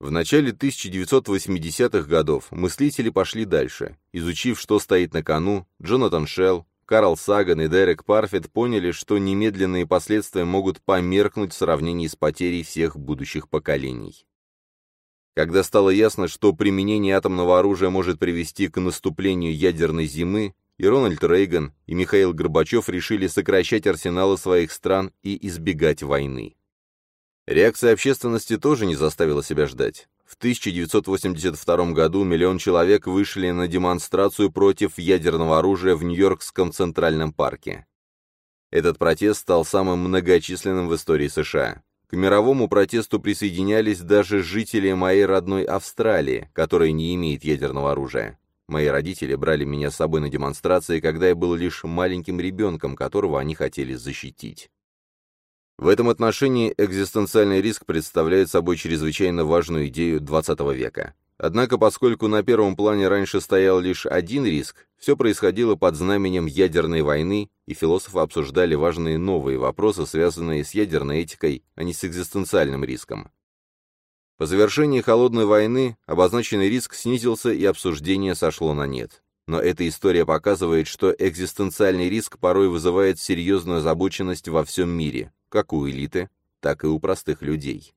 В начале 1980-х годов мыслители пошли дальше. Изучив, что стоит на кону, Джонатан Шелл, Карл Саган и Дерек Парфет поняли, что немедленные последствия могут померкнуть в сравнении с потерей всех будущих поколений. Когда стало ясно, что применение атомного оружия может привести к наступлению ядерной зимы, и Рональд Рейган, и Михаил Горбачев решили сокращать арсеналы своих стран и избегать войны. Реакция общественности тоже не заставила себя ждать. В 1982 году миллион человек вышли на демонстрацию против ядерного оружия в Нью-Йоркском Центральном парке. Этот протест стал самым многочисленным в истории США. К мировому протесту присоединялись даже жители моей родной Австралии, которая не имеет ядерного оружия. Мои родители брали меня с собой на демонстрации, когда я был лишь маленьким ребенком, которого они хотели защитить. В этом отношении экзистенциальный риск представляет собой чрезвычайно важную идею XX века. Однако, поскольку на первом плане раньше стоял лишь один риск, все происходило под знаменем ядерной войны, и философы обсуждали важные новые вопросы, связанные с ядерной этикой, а не с экзистенциальным риском. По завершении Холодной войны обозначенный риск снизился и обсуждение сошло на нет. Но эта история показывает, что экзистенциальный риск порой вызывает серьезную озабоченность во всем мире, как у элиты, так и у простых людей.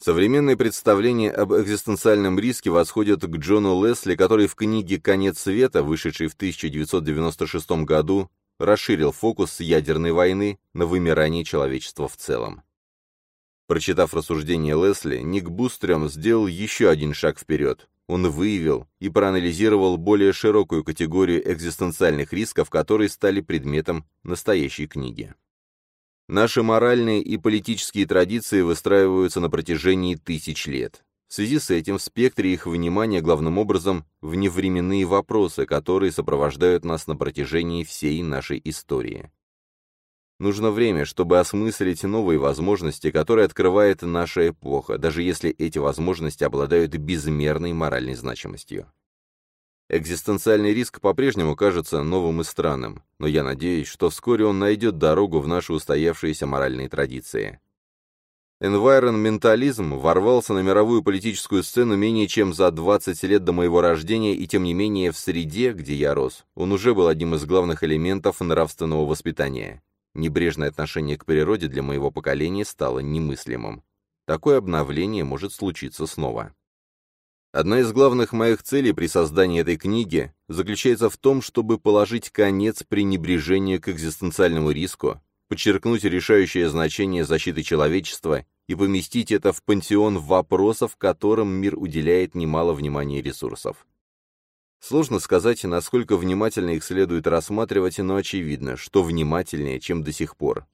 Современные представления об экзистенциальном риске восходят к Джону Лесли, который в книге «Конец света», вышедшей в 1996 году, расширил фокус ядерной войны на вымирание человечества в целом. Прочитав рассуждения Лесли, Ник Бустрем сделал еще один шаг вперед. Он выявил и проанализировал более широкую категорию экзистенциальных рисков, которые стали предметом настоящей книги. Наши моральные и политические традиции выстраиваются на протяжении тысяч лет. В связи с этим в спектре их внимания главным образом вневременные вопросы, которые сопровождают нас на протяжении всей нашей истории. Нужно время, чтобы осмыслить новые возможности, которые открывает наша эпоха, даже если эти возможности обладают безмерной моральной значимостью. Экзистенциальный риск по-прежнему кажется новым и странным, но я надеюсь, что вскоре он найдет дорогу в наши устоявшиеся моральные традиции. Энвайронментализм ворвался на мировую политическую сцену менее чем за 20 лет до моего рождения, и тем не менее в среде, где я рос, он уже был одним из главных элементов нравственного воспитания. Небрежное отношение к природе для моего поколения стало немыслимым. Такое обновление может случиться снова. Одна из главных моих целей при создании этой книги заключается в том, чтобы положить конец пренебрежению к экзистенциальному риску, подчеркнуть решающее значение защиты человечества и поместить это в пантеон вопросов, которым мир уделяет немало внимания и ресурсов. Сложно сказать, насколько внимательно их следует рассматривать, но очевидно, что внимательнее, чем до сих пор.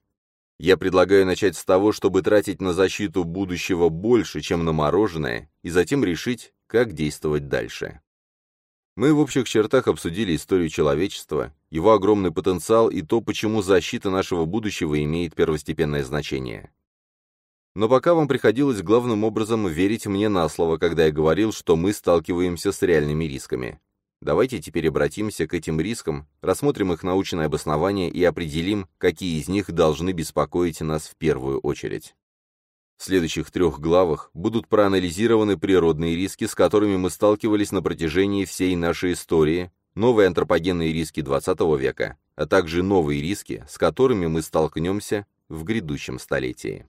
Я предлагаю начать с того, чтобы тратить на защиту будущего больше, чем на мороженое, и затем решить, как действовать дальше. Мы в общих чертах обсудили историю человечества, его огромный потенциал и то, почему защита нашего будущего имеет первостепенное значение. Но пока вам приходилось главным образом верить мне на слово, когда я говорил, что мы сталкиваемся с реальными рисками. Давайте теперь обратимся к этим рискам, рассмотрим их научное обоснование и определим, какие из них должны беспокоить нас в первую очередь. В следующих трех главах будут проанализированы природные риски, с которыми мы сталкивались на протяжении всей нашей истории, новые антропогенные риски 20 века, а также новые риски, с которыми мы столкнемся в грядущем столетии.